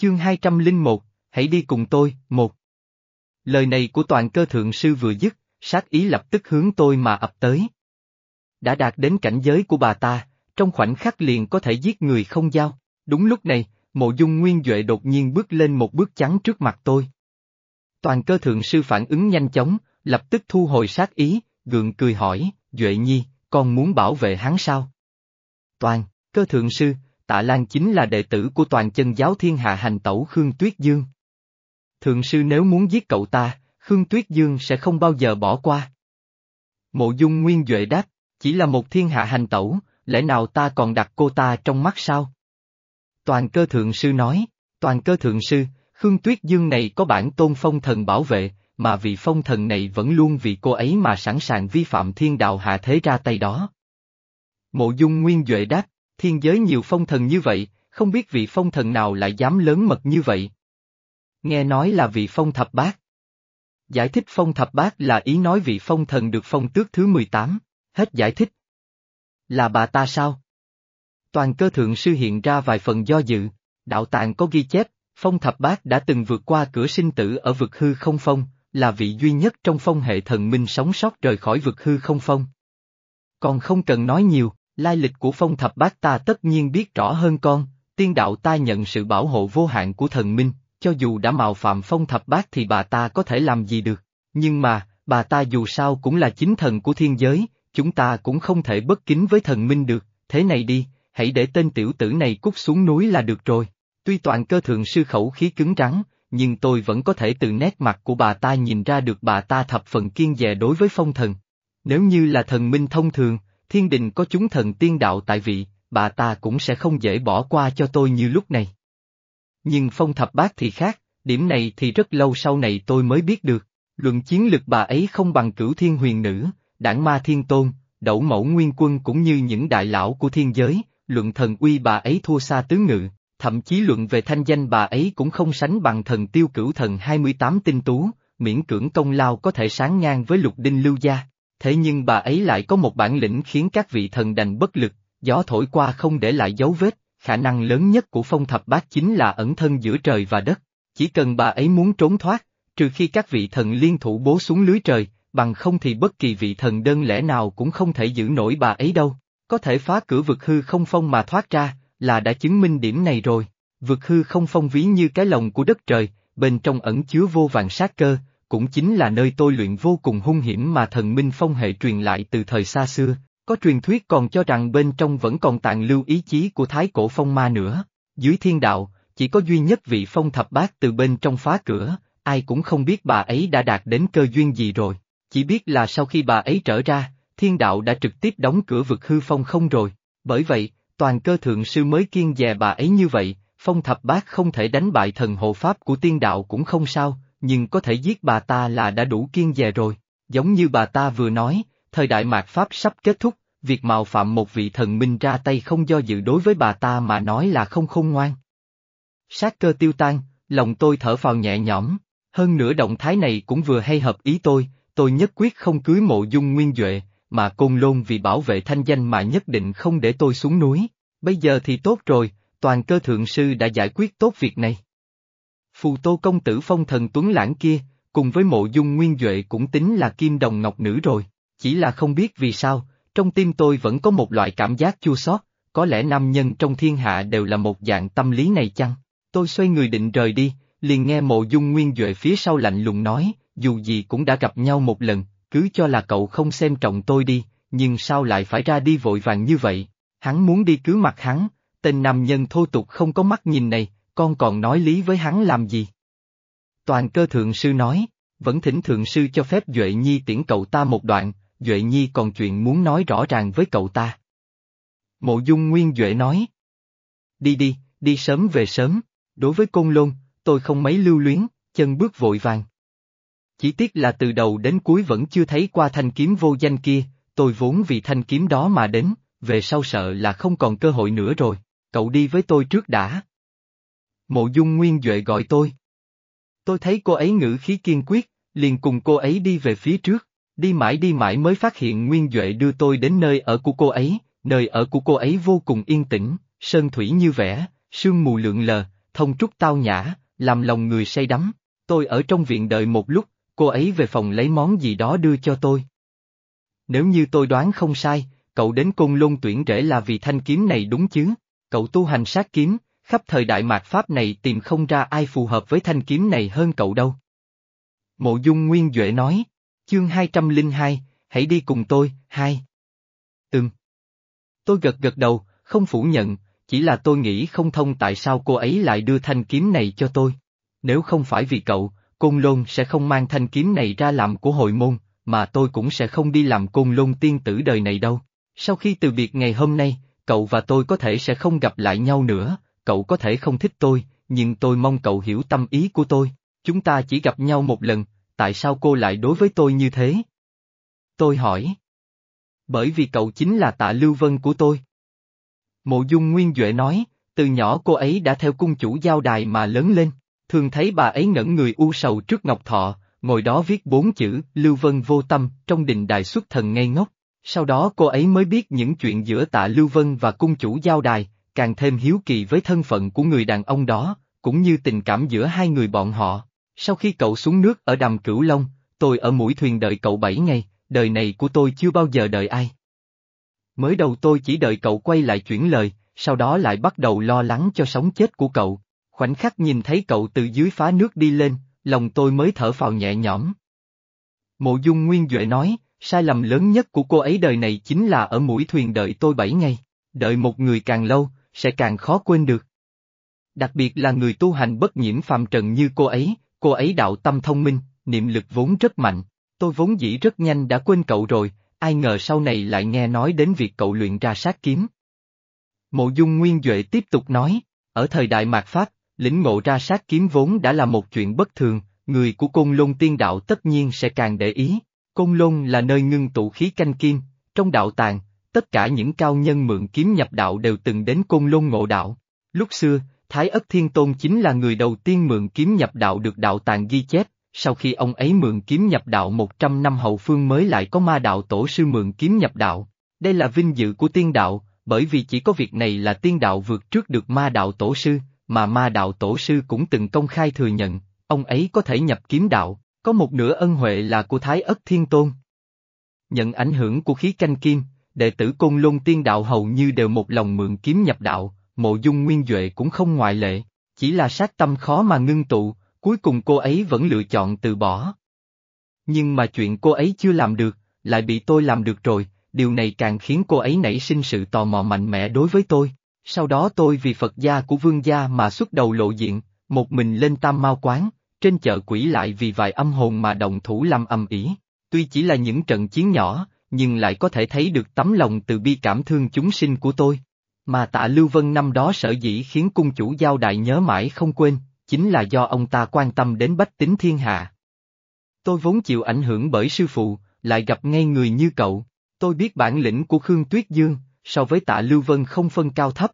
Chương 201, hãy đi cùng tôi, một. Lời này của toàn cơ thượng sư vừa dứt, sát ý lập tức hướng tôi mà ập tới. Đã đạt đến cảnh giới của bà ta, trong khoảnh khắc liền có thể giết người không giao. Đúng lúc này, mộ dung nguyên Duệ đột nhiên bước lên một bước trắng trước mặt tôi. Toàn cơ thượng sư phản ứng nhanh chóng, lập tức thu hồi sát ý, gượng cười hỏi, Duệ Nhi, con muốn bảo vệ hắn sao? Toàn, cơ thượng sư, tạ Lan chính là đệ tử của toàn chân giáo thiên hạ hành tẩu Khương Tuyết Dương. Thượng sư nếu muốn giết cậu ta, Khương Tuyết Dương sẽ không bao giờ bỏ qua. Mộ dung nguyên Duệ đáp, chỉ là một thiên hạ hành tẩu, lẽ nào ta còn đặt cô ta trong mắt sao? Toàn cơ thượng sư nói, toàn cơ thượng sư, Khương Tuyết Dương này có bản tôn phong thần bảo vệ, mà vị phong thần này vẫn luôn vì cô ấy mà sẵn sàng vi phạm thiên đạo hạ thế ra tay đó. Mộ dung nguyên Duệ đáp, thiên giới nhiều phong thần như vậy, không biết vị phong thần nào lại dám lớn mật như vậy. Nghe nói là vị phong thập bát. Giải thích phong thập bát là ý nói vị phong thần được phong tước thứ 18, hết giải thích. Là bà ta sao? Toàn cơ thượng sư hiện ra vài phần do dự, đạo tạng có ghi chép, phong thập bát đã từng vượt qua cửa sinh tử ở vực hư không phong, là vị duy nhất trong phong hệ thần minh sống sót rời khỏi vực hư không phong. Còn không cần nói nhiều, lai lịch của phong thập bát ta tất nhiên biết rõ hơn con, tiên đạo ta nhận sự bảo hộ vô hạn của thần minh, cho dù đã mạo phạm phong thập bát thì bà ta có thể làm gì được, nhưng mà, bà ta dù sao cũng là chính thần của thiên giới, chúng ta cũng không thể bất kính với thần minh được, thế này đi, hãy để tên tiểu tử này cút xuống núi là được rồi. Tuy toàn cơ thượng sư khẩu khí cứng rắn, nhưng tôi vẫn có thể từ nét mặt của bà ta nhìn ra được bà ta thập phần kiên dè đối với phong thần. Nếu như là thần minh thông thường, thiên đình có chúng thần tiên đạo tại vị, bà ta cũng sẽ không dễ bỏ qua cho tôi như lúc này. Nhưng phong thập bát thì khác, điểm này thì rất lâu sau này tôi mới biết được, luận chiến lực bà ấy không bằng cửu thiên huyền nữ, đảng ma thiên tôn, đẩu mẫu nguyên quân cũng như những đại lão của thiên giới, luận thần uy bà ấy thua xa tứ ngự, thậm chí luận về thanh danh bà ấy cũng không sánh bằng thần tiêu cửu thần 28 tinh tú, miễn cưỡng công lao có thể sáng ngang với lục đinh lưu gia. Thế nhưng bà ấy lại có một bản lĩnh khiến các vị thần đành bất lực, gió thổi qua không để lại dấu vết, khả năng lớn nhất của phong thập bát chính là ẩn thân giữa trời và đất. Chỉ cần bà ấy muốn trốn thoát, trừ khi các vị thần liên thủ bố xuống lưới trời, bằng không thì bất kỳ vị thần đơn lẻ nào cũng không thể giữ nổi bà ấy đâu. Có thể phá cửa vực hư không phong mà thoát ra, là đã chứng minh điểm này rồi. Vực hư không phong ví như cái lồng của đất trời, bên trong ẩn chứa vô vàng sát cơ, cũng chính là nơi tôi luyện vô cùng hung hiểm mà thần minh phong hệ truyền lại từ thời xa xưa. Có truyền thuyết còn cho rằng bên trong vẫn còn tàn lưu ý chí của thái cổ phong ma nữa. Dưới thiên đạo, chỉ có duy nhất vị phong thập bát từ bên trong phá cửa, ai cũng không biết bà ấy đã đạt đến cơ duyên gì rồi. Chỉ biết là sau khi bà ấy trở ra, thiên đạo đã trực tiếp đóng cửa vực hư phong không rồi. Bởi vậy, toàn cơ thượng sư mới kiên dè bà ấy như vậy, phong thập bát không thể đánh bại thần hộ pháp của tiên đạo cũng không sao, nhưng có thể giết bà ta là đã đủ kiên dè rồi. Giống như bà ta vừa nói, thời đại mạt pháp sắp kết thúc, việc mạo phạm một vị thần minh ra tay không do dự đối với bà ta mà nói là không khôn ngoan. Sát cơ tiêu tan, lòng tôi thở phào nhẹ nhõm, hơn nữa động thái này cũng vừa hay hợp ý tôi, tôi nhất quyết không cưới mộ dung nguyên Duệ, mà côn lôn vì bảo vệ thanh danh mà nhất định không để tôi xuống núi. Bây giờ thì tốt rồi, toàn cơ thượng sư đã giải quyết tốt việc này. Phù tô công tử phong thần tuấn lãng kia, cùng với mộ dung nguyên Duệ cũng tính là kim đồng ngọc nữ rồi, chỉ là không biết vì sao, trong tim tôi vẫn có một loại cảm giác chua xót, có lẽ nam nhân trong thiên hạ đều là một dạng tâm lý này chăng? Tôi xoay người định rời đi, liền nghe mộ dung nguyên Duệ phía sau lạnh lùng nói, dù gì cũng đã gặp nhau một lần, cứ cho là cậu không xem trọng tôi đi, nhưng sao lại phải ra đi vội vàng như vậy? Hắn muốn đi cứ mặt hắn, tên nam nhân thô tục không có mắt nhìn này, con còn nói lý với hắn làm gì? Toàn cơ thượng sư nói, vẫn thỉnh thượng sư cho phép Duệ Nhi tiễn cậu ta một đoạn, Duệ Nhi còn chuyện muốn nói rõ ràng với cậu ta. Mộ dung nguyên Duệ nói. Đi đi, đi sớm về sớm, đối với côn lôn, tôi không mấy lưu luyến, chân bước vội vàng. Chỉ tiếc là từ đầu đến cuối vẫn chưa thấy qua thanh kiếm vô danh kia, tôi vốn vì thanh kiếm đó mà đến, về sau sợ là không còn cơ hội nữa rồi, cậu đi với tôi trước đã. Mộ dung nguyên Duệ gọi tôi. Tôi thấy cô ấy ngữ khí kiên quyết, liền cùng cô ấy đi về phía trước, đi mãi đi mãi mới phát hiện Nguyên Duệ đưa tôi đến nơi ở của cô ấy, nơi ở của cô ấy vô cùng yên tĩnh, sơn thủy như vẽ, sương mù lượn lờ, thông trúc tao nhã, làm lòng người say đắm. Tôi ở trong viện đợi một lúc, cô ấy về phòng lấy món gì đó đưa cho tôi. Nếu như tôi đoán không sai, cậu đến côn lôn tuyển rễ là vì thanh kiếm này đúng chứ? Cậu tu hành sát kiếm, khắp thời đại mạt Pháp này tìm không ra ai phù hợp với thanh kiếm này hơn cậu đâu. Mộ dung Nguyên Duệ nói, chương 202, hãy đi cùng tôi, hai. Ừm. Tôi gật gật đầu, không phủ nhận, chỉ là tôi nghĩ không thông tại sao cô ấy lại đưa thanh kiếm này cho tôi. Nếu không phải vì cậu, Côn Lôn sẽ không mang thanh kiếm này ra làm của hội môn, mà tôi cũng sẽ không đi làm Côn Lôn tiên tử đời này đâu. Sau khi từ biệt ngày hôm nay, cậu và tôi có thể sẽ không gặp lại nhau nữa, cậu có thể không thích tôi, nhưng tôi mong cậu hiểu tâm ý của tôi. Chúng ta chỉ gặp nhau một lần, tại sao cô lại đối với tôi như thế? Tôi hỏi. Bởi vì cậu chính là tạ Lưu Vân của tôi. Mộ dung Nguyên Duệ nói, từ nhỏ cô ấy đã theo cung chủ giao đài mà lớn lên, thường thấy bà ấy ngẩn người u sầu trước ngọc thọ, ngồi đó viết bốn chữ Lưu Vân vô tâm trong đình đài xuất thần ngây ngốc. Sau đó cô ấy mới biết những chuyện giữa tạ Lưu Vân và cung chủ giao đài, càng thêm hiếu kỳ với thân phận của người đàn ông đó, cũng như tình cảm giữa hai người bọn họ. Sau khi cậu xuống nước ở đầm Cửu Long, tôi ở mũi thuyền đợi cậu bảy ngày, đời này của tôi chưa bao giờ đợi ai. Mới đầu tôi chỉ đợi cậu quay lại chuyển lời, sau đó lại bắt đầu lo lắng cho sống chết của cậu. Khoảnh khắc nhìn thấy cậu từ dưới phá nước đi lên, lòng tôi mới thở phào nhẹ nhõm. Mộ dung Nguyên Duệ nói, sai lầm lớn nhất của cô ấy đời này chính là ở mũi thuyền đợi tôi bảy ngày. Đợi một người càng lâu, sẽ càng khó quên được. Đặc biệt là người tu hành bất nhiễm phàm trần như cô ấy, cô ấy đạo tâm thông minh, niệm lực vốn rất mạnh. Tôi vốn dĩ rất nhanh đã quên cậu rồi, ai ngờ sau này lại nghe nói đến việc cậu luyện ra sát kiếm. Mộ dung Nguyên Duệ tiếp tục nói, ở thời đại mạt Pháp, lĩnh ngộ ra sát kiếm vốn đã là một chuyện bất thường, người của Côn Lôn tiên đạo tất nhiên sẽ càng để ý. Côn Lôn là nơi ngưng tụ khí canh kim, trong đạo tàng, tất cả những cao nhân mượn kiếm nhập đạo đều từng đến Côn Lôn ngộ đạo. Lúc xưa, Thái Ất Thiên Tôn chính là người đầu tiên mượn kiếm nhập đạo được đạo tàng ghi chép, sau khi ông ấy mượn kiếm nhập đạo 100 năm hậu phương mới lại có ma đạo tổ sư mượn kiếm nhập đạo. Đây là vinh dự của tiên đạo, bởi vì chỉ có việc này là tiên đạo vượt trước được ma đạo tổ sư, mà ma đạo tổ sư cũng từng công khai thừa nhận, ông ấy có thể nhập kiếm đạo, có một nửa ân huệ là của Thái Ất Thiên Tôn. Nhận ảnh hưởng của khí canh kim, đệ tử Côn Lôn Tiên Đạo hầu như đều một lòng mượn kiếm nhập đạo, mộ dung nguyên Duệ cũng không ngoại lệ, chỉ là sát tâm khó mà ngưng tụ, cuối cùng cô ấy vẫn lựa chọn từ bỏ. Nhưng mà chuyện cô ấy chưa làm được, lại bị tôi làm được rồi, điều này càng khiến cô ấy nảy sinh sự tò mò mạnh mẽ đối với tôi. Sau đó tôi vì Phật gia của vương gia mà xuất đầu lộ diện, một mình lên tam mau quán, trên chợ quỷ lại vì vài âm hồn mà đồng thủ làm âm ỉ. Tuy chỉ là những trận chiến nhỏ, nhưng lại có thể thấy được tấm lòng từ bi cảm thương chúng sinh của tôi. Mà tạ Lưu Vân năm đó sở dĩ khiến cung chủ giao đại nhớ mãi không quên, chính là do ông ta quan tâm đến bách tính thiên hạ. Tôi vốn chịu ảnh hưởng bởi sư phụ, lại gặp ngay người như cậu, tôi biết bản lĩnh của Khương Tuyết Dương, so với tạ Lưu Vân không phân cao thấp.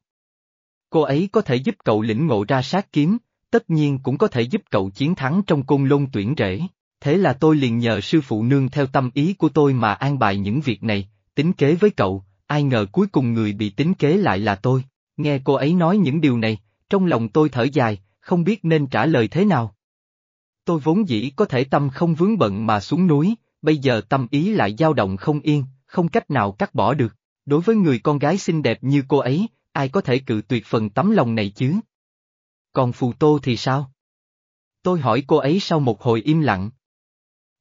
Cô ấy có thể giúp cậu lĩnh ngộ ra sát kiếm, tất nhiên cũng có thể giúp cậu chiến thắng trong côn lôn tuyển rễ. Thế là tôi liền nhờ sư phụ nương theo tâm ý của tôi mà an bài những việc này, tính kế với cậu, ai ngờ cuối cùng người bị tính kế lại là tôi. Nghe cô ấy nói những điều này, trong lòng tôi thở dài, không biết nên trả lời thế nào. Tôi vốn dĩ có thể tâm không vướng bận mà xuống núi, bây giờ tâm ý lại dao động không yên, không cách nào cắt bỏ được. Đối với người con gái xinh đẹp như cô ấy, ai có thể cự tuyệt phần tấm lòng này chứ? Còn phù tô thì sao? Tôi hỏi cô ấy sau một hồi im lặng.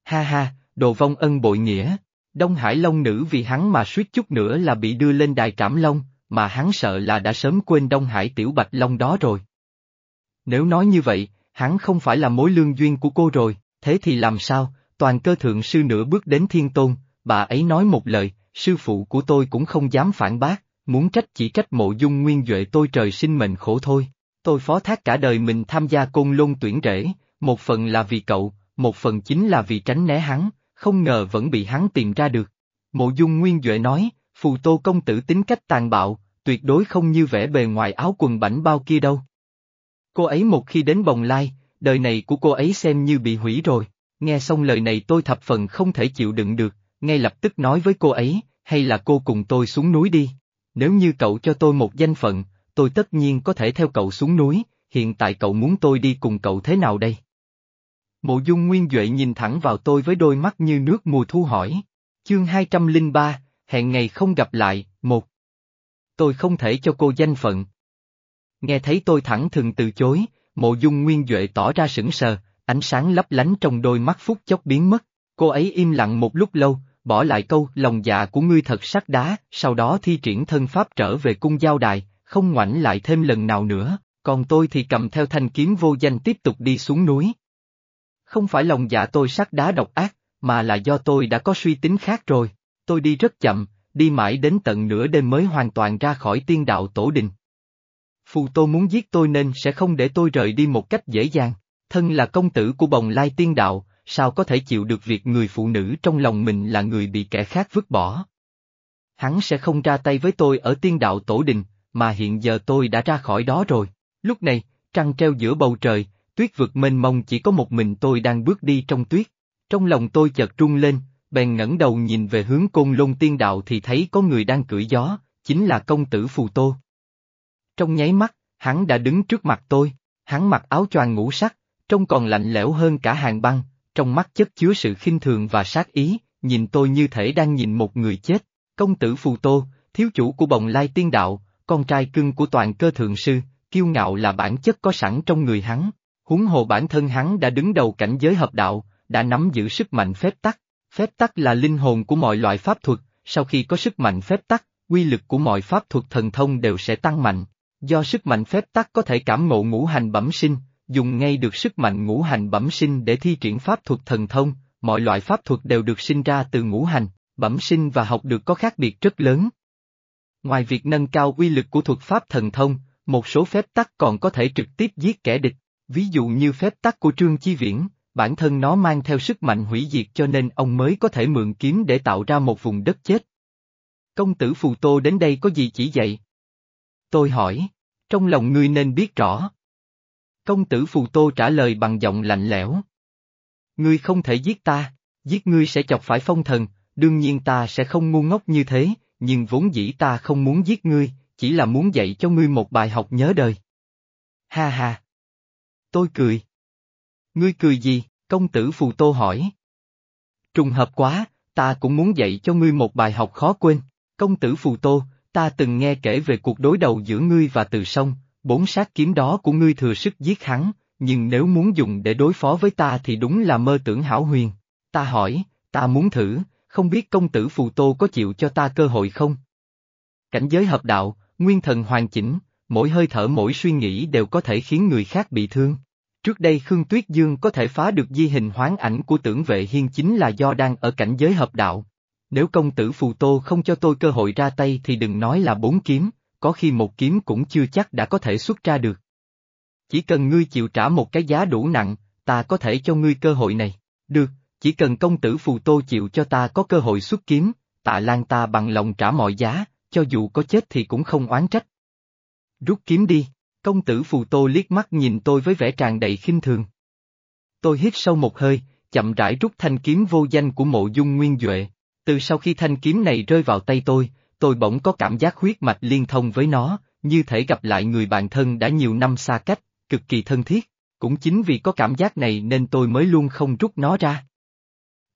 Ha ha, đồ vong ân bội nghĩa. Đông Hải Long nữ vì hắn mà suýt chút nữa là bị đưa lên đài trảm long, mà hắn sợ là đã sớm quên Đông Hải Tiểu Bạch Long đó rồi. Nếu nói như vậy, hắn không phải là mối lương duyên của cô rồi, thế thì làm sao, toàn cơ thượng sư nửa bước đến thiên tôn, bà ấy nói một lời, sư phụ của tôi cũng không dám phản bác, muốn trách chỉ trách mộ dung nguyên duệ tôi trời sinh mệnh khổ thôi. Tôi phó thác cả đời mình tham gia côn lôn tuyển rễ, một phần là vì cậu, một phần chính là vì tránh né hắn, không ngờ vẫn bị hắn tìm ra được. Mộ dung nguyên Duệ nói, phù tô công tử tính cách tàn bạo, tuyệt đối không như vẻ bề ngoài áo quần bảnh bao kia đâu. Cô ấy một khi đến bồng lai, đời này của cô ấy xem như bị hủy rồi. Nghe xong lời này tôi thập phần không thể chịu đựng được, ngay lập tức nói với cô ấy, hay là cô cùng tôi xuống núi đi. Nếu như cậu cho tôi một danh phận, tôi tất nhiên có thể theo cậu xuống núi, hiện tại cậu muốn tôi đi cùng cậu thế nào đây? Mộ dung nguyên Duệ nhìn thẳng vào tôi với đôi mắt như nước mùa thu hỏi. Chương 203, hẹn ngày không gặp lại, một. Tôi không thể cho cô danh phận. Nghe thấy tôi thẳng thừng từ chối, mộ dung nguyên Duệ tỏ ra sững sờ, ánh sáng lấp lánh trong đôi mắt phút chốc biến mất. Cô ấy im lặng một lúc lâu, bỏ lại câu lòng dạ của ngươi thật sắc đá, sau đó thi triển thân pháp trở về cung giao đài, không ngoảnh lại thêm lần nào nữa, còn tôi thì cầm theo thanh kiếm vô danh tiếp tục đi xuống núi. Không phải lòng dạ tôi sắc đá độc ác, mà là do tôi đã có suy tính khác rồi, tôi đi rất chậm, đi mãi đến tận nửa đêm mới hoàn toàn ra khỏi tiên đạo tổ đình. Phù Tô muốn giết tôi nên sẽ không để tôi rời đi một cách dễ dàng, thân là công tử của bồng lai tiên đạo, sao có thể chịu được việc người phụ nữ trong lòng mình là người bị kẻ khác vứt bỏ. Hắn sẽ không ra tay với tôi ở tiên đạo tổ đình, mà hiện giờ tôi đã ra khỏi đó rồi. Lúc này, trăng treo giữa bầu trời, tuyết vực mênh mông chỉ có một mình tôi đang bước đi trong tuyết. Trong lòng tôi chợt trung lên, bèn ngẩng đầu nhìn về hướng côn lôn tiên đạo thì thấy có người đang cưỡi gió, chính là công tử Phù Tô. Trong nháy mắt, hắn đã đứng trước mặt tôi, hắn mặc áo choàng ngũ sắc, trông còn lạnh lẽo hơn cả hàng băng, trong mắt chất chứa sự khinh thường và sát ý, nhìn tôi như thể đang nhìn một người chết. Công tử Phù Tô, thiếu chủ của bồng lai tiên đạo, con trai cưng của toàn cơ thượng sư, kiêu ngạo là bản chất có sẵn trong người hắn. Huống hồ bản thân hắn đã đứng đầu cảnh giới hợp đạo, đã nắm giữ sức mạnh phép tắc. Phép tắc là linh hồn của mọi loại pháp thuật, sau khi có sức mạnh phép tắc, quy lực của mọi pháp thuật thần thông đều sẽ tăng mạnh. Do sức mạnh phép tắc có thể cảm ngộ ngũ hành bẩm sinh, dùng ngay được sức mạnh ngũ hành bẩm sinh để thi triển pháp thuật thần thông, mọi loại pháp thuật đều được sinh ra từ ngũ hành, bẩm sinh và học được có khác biệt rất lớn. Ngoài việc nâng cao uy lực của thuật pháp thần thông, một số phép tắc còn có thể trực tiếp giết kẻ địch, ví dụ như phép tắc của Trương Chi Viễn, bản thân nó mang theo sức mạnh hủy diệt cho nên ông mới có thể mượn kiếm để tạo ra một vùng đất chết. Công tử Phù Tô đến đây có gì chỉ dạy? Tôi hỏi, trong lòng ngươi nên biết rõ. Công tử Phù Tô trả lời bằng giọng lạnh lẽo. Ngươi không thể giết ta, giết ngươi sẽ chọc phải phong thần, đương nhiên ta sẽ không ngu ngốc như thế, nhưng vốn dĩ ta không muốn giết ngươi, chỉ là muốn dạy cho ngươi một bài học nhớ đời. Ha ha. Tôi cười. Ngươi cười gì? Công tử Phù Tô hỏi. Trùng hợp quá, ta cũng muốn dạy cho ngươi một bài học khó quên. Công tử Phù Tô, ta từng nghe kể về cuộc đối đầu giữa ngươi và Từ Sông, bốn sát kiếm đó của ngươi thừa sức giết hắn, nhưng nếu muốn dùng để đối phó với ta thì đúng là mơ tưởng hảo huyền. Ta hỏi, ta muốn thử, không biết công tử Phù Tô có chịu cho ta cơ hội không? Cảnh giới hợp đạo, nguyên thần hoàn chỉnh, mỗi hơi thở mỗi suy nghĩ đều có thể khiến người khác bị thương. Trước đây Khương Tuyết Dương có thể phá được di hình hoán ảnh của tưởng vệ hiên chính là do đang ở cảnh giới hợp đạo. Nếu công tử Phù Tô không cho tôi cơ hội ra tay thì đừng nói là bốn kiếm, có khi một kiếm cũng chưa chắc đã có thể xuất ra được. Chỉ cần ngươi chịu trả một cái giá đủ nặng, ta có thể cho ngươi cơ hội này. Được, chỉ cần công tử Phù Tô chịu cho ta có cơ hội xuất kiếm, tạ lan ta bằng lòng trả mọi giá, cho dù có chết thì cũng không oán trách. Rút kiếm đi, công tử Phù Tô liếc mắt nhìn tôi với vẻ tràn đầy khinh thường. Tôi hít sâu một hơi, chậm rãi rút thanh kiếm vô danh của mộ dung nguyên Duệ. Từ sau khi thanh kiếm này rơi vào tay tôi, tôi bỗng có cảm giác huyết mạch liên thông với nó, như thể gặp lại người bạn thân đã nhiều năm xa cách, cực kỳ thân thiết. Cũng chính vì có cảm giác này nên tôi mới luôn không rút nó ra.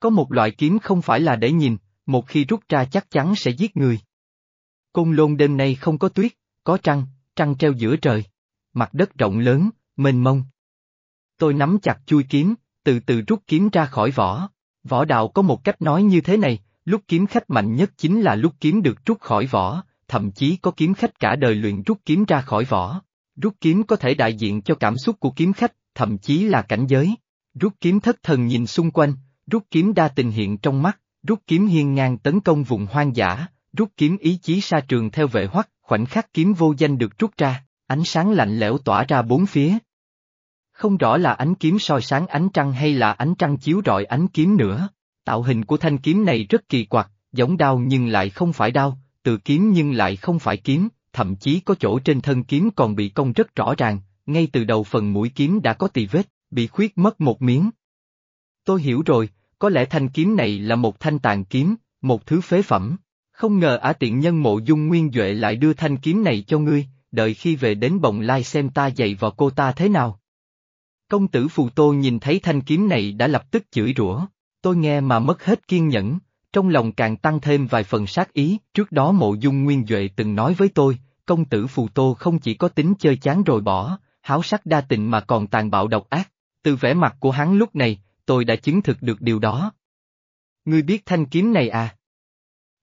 Có một loại kiếm không phải là để nhìn, một khi rút ra chắc chắn sẽ giết người. Côn lôn đêm nay không có tuyết, có trăng, trăng treo giữa trời. Mặt đất rộng lớn, mênh mông. Tôi nắm chặt chui kiếm, từ từ rút kiếm ra khỏi vỏ. Võ đạo có một cách nói như thế này, lúc kiếm khách mạnh nhất chính là lúc kiếm được rút khỏi vỏ, thậm chí có kiếm khách cả đời luyện rút kiếm ra khỏi vỏ. Rút kiếm có thể đại diện cho cảm xúc của kiếm khách, thậm chí là cảnh giới. Rút kiếm thất thần nhìn xung quanh, rút kiếm đa tình hiện trong mắt, rút kiếm hiên ngang tấn công vùng hoang dã, rút kiếm ý chí sa trường theo vệ hoắc, khoảnh khắc kiếm vô danh được rút ra, ánh sáng lạnh lẽo tỏa ra bốn phía. Không rõ là ánh kiếm soi sáng ánh trăng hay là ánh trăng chiếu rọi ánh kiếm nữa. Tạo hình của thanh kiếm này rất kỳ quặc, giống đao nhưng lại không phải đao, từ kiếm nhưng lại không phải kiếm, thậm chí có chỗ trên thân kiếm còn bị cong rất rõ ràng, ngay từ đầu phần mũi kiếm đã có tỳ vết, bị khuyết mất một miếng. Tôi hiểu rồi, có lẽ thanh kiếm này là một thanh tàn kiếm, một thứ phế phẩm. Không ngờ ả tiện nhân mộ dung nguyên Duệ lại đưa thanh kiếm này cho ngươi, đợi khi về đến bồng lai xem ta dạy vào cô ta thế nào. Công tử Phù Tô nhìn thấy thanh kiếm này đã lập tức chửi rủa, tôi nghe mà mất hết kiên nhẫn, trong lòng càng tăng thêm vài phần sát ý, trước đó mộ dung nguyên Duệ từng nói với tôi, công tử Phù Tô không chỉ có tính chơi chán rồi bỏ, háo sắc đa tình mà còn tàn bạo độc ác, từ vẻ mặt của hắn lúc này, tôi đã chứng thực được điều đó. Ngươi biết thanh kiếm này à?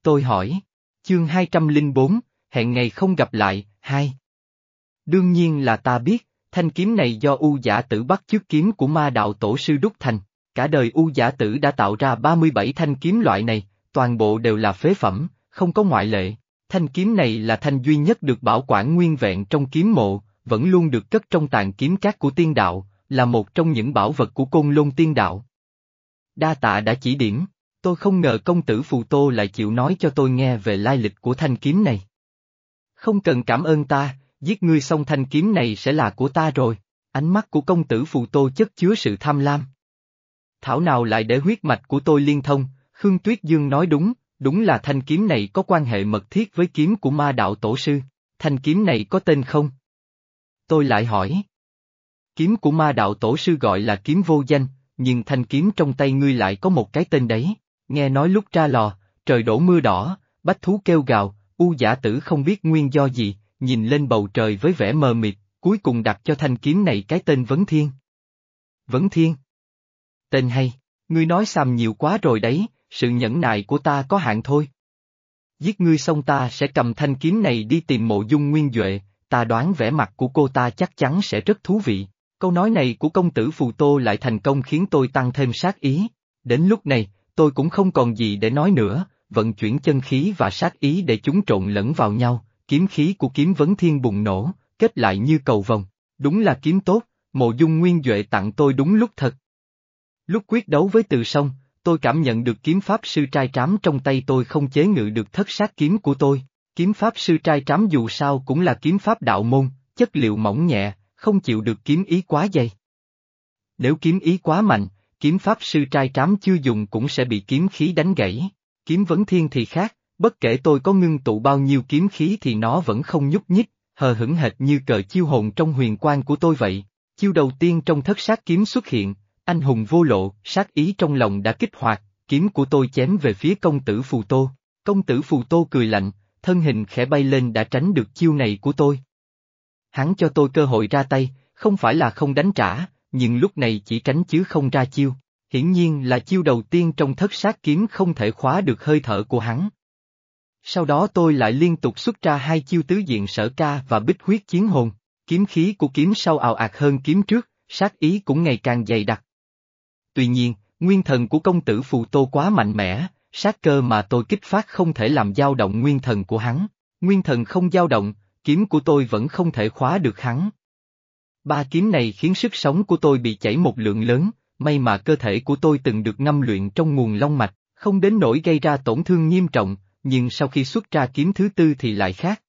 Tôi hỏi, chương 204, hẹn ngày không gặp lại, hai. Đương nhiên là ta biết, thanh kiếm này do U giả tử bắt chước kiếm của ma đạo tổ sư đúc thành, cả đời U giả tử đã tạo ra 37 thanh kiếm loại này, toàn bộ đều là phế phẩm, không có ngoại lệ. Thanh kiếm này là thanh duy nhất được bảo quản nguyên vẹn trong kiếm mộ, vẫn luôn được cất trong tàn kiếm cát của tiên đạo, là một trong những bảo vật của côn lôn tiên đạo. Đa tạ đã chỉ điểm, tôi không ngờ công tử Phù Tô lại chịu nói cho tôi nghe về lai lịch của thanh kiếm này. Không cần cảm ơn ta, giết ngươi xong thanh kiếm này sẽ là của ta rồi, ánh mắt của công tử Phù Tô chất chứa sự tham lam. Thảo nào lại để huyết mạch của tôi liên thông, Khương Tuyết Dương nói đúng, đúng là thanh kiếm này có quan hệ mật thiết với kiếm của ma đạo tổ sư, thanh kiếm này có tên không? Tôi lại hỏi. Kiếm của ma đạo tổ sư gọi là kiếm vô danh, nhưng thanh kiếm trong tay ngươi lại có một cái tên đấy, nghe nói lúc ra lò, trời đổ mưa đỏ, bách thú kêu gào, u giả tử không biết nguyên do gì, nhìn lên bầu trời với vẻ mờ mịt, cuối cùng đặt cho thanh kiếm này cái tên Vấn Thiên. Vấn Thiên? Tên hay, ngươi nói xàm nhiều quá rồi đấy, sự nhẫn nại của ta có hạn thôi. Giết ngươi xong ta sẽ cầm thanh kiếm này đi tìm mộ dung nguyên Duệ, ta đoán vẻ mặt của cô ta chắc chắn sẽ rất thú vị. Câu nói này của công tử Phù Tô lại thành công khiến tôi tăng thêm sát ý. Đến lúc này, tôi cũng không còn gì để nói nữa, vận chuyển chân khí và sát ý để chúng trộn lẫn vào nhau, kiếm khí của kiếm vấn thiên bùng nổ, kết lại như cầu vòng. Đúng là kiếm tốt, mộ dung nguyên Duệ tặng tôi đúng lúc thật. Lúc quyết đấu với từ sông, tôi cảm nhận được kiếm pháp sư trai trám trong tay tôi không chế ngự được thất sát kiếm của tôi. Kiếm pháp sư trai trám dù sao cũng là kiếm pháp đạo môn, chất liệu mỏng nhẹ, không chịu được kiếm ý quá dày. Nếu kiếm ý quá mạnh, kiếm pháp sư trai trám chưa dùng cũng sẽ bị kiếm khí đánh gãy. Kiếm vấn thiên thì khác, bất kể tôi có ngưng tụ bao nhiêu kiếm khí thì nó vẫn không nhúc nhích, hờ hững hệt như cờ chiêu hồn trong huyền quan của tôi vậy. Chiêu đầu tiên trong thất sát kiếm xuất hiện, anh hùng vô lộ, sát ý trong lòng đã kích hoạt, kiếm của tôi chém về phía công tử Phù Tô. Công tử Phù Tô cười lạnh, thân hình khẽ bay lên đã tránh được chiêu này của tôi. Hắn cho tôi cơ hội ra tay, không phải là không đánh trả, nhưng lúc này chỉ tránh chứ không ra chiêu. Hiển nhiên là chiêu đầu tiên trong thất sát kiếm không thể khóa được hơi thở của hắn. Sau đó tôi lại liên tục xuất ra hai chiêu tứ diện sở ca và bích huyết chiến hồn, kiếm khí của kiếm sau ào ạt hơn kiếm trước, sát ý cũng ngày càng dày đặc. Tuy nhiên, nguyên thần của công tử Phù Tô quá mạnh mẽ, sát cơ mà tôi kích phát không thể làm dao động nguyên thần của hắn. Nguyên thần không dao động, kiếm của tôi vẫn không thể khóa được hắn. Ba kiếm này khiến sức sống của tôi bị chảy một lượng lớn, may mà cơ thể của tôi từng được ngâm luyện trong nguồn long mạch, không đến nỗi gây ra tổn thương nghiêm trọng, nhưng sau khi xuất ra kiếm thứ tư thì lại khác.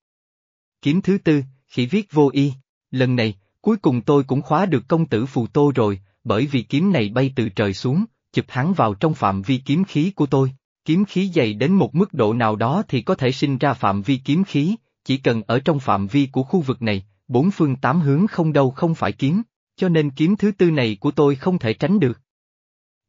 Kiếm thứ tư, khỉ viết vô y, lần này, cuối cùng tôi cũng khóa được công tử phù tô rồi, bởi vì kiếm này bay từ trời xuống, chụp hắn vào trong phạm vi kiếm khí của tôi. Kiếm khí dày đến một mức độ nào đó thì có thể sinh ra phạm vi kiếm khí, chỉ cần ở trong phạm vi của khu vực này, bốn phương tám hướng không đâu không phải kiếm, cho nên kiếm thứ tư này của tôi không thể tránh được.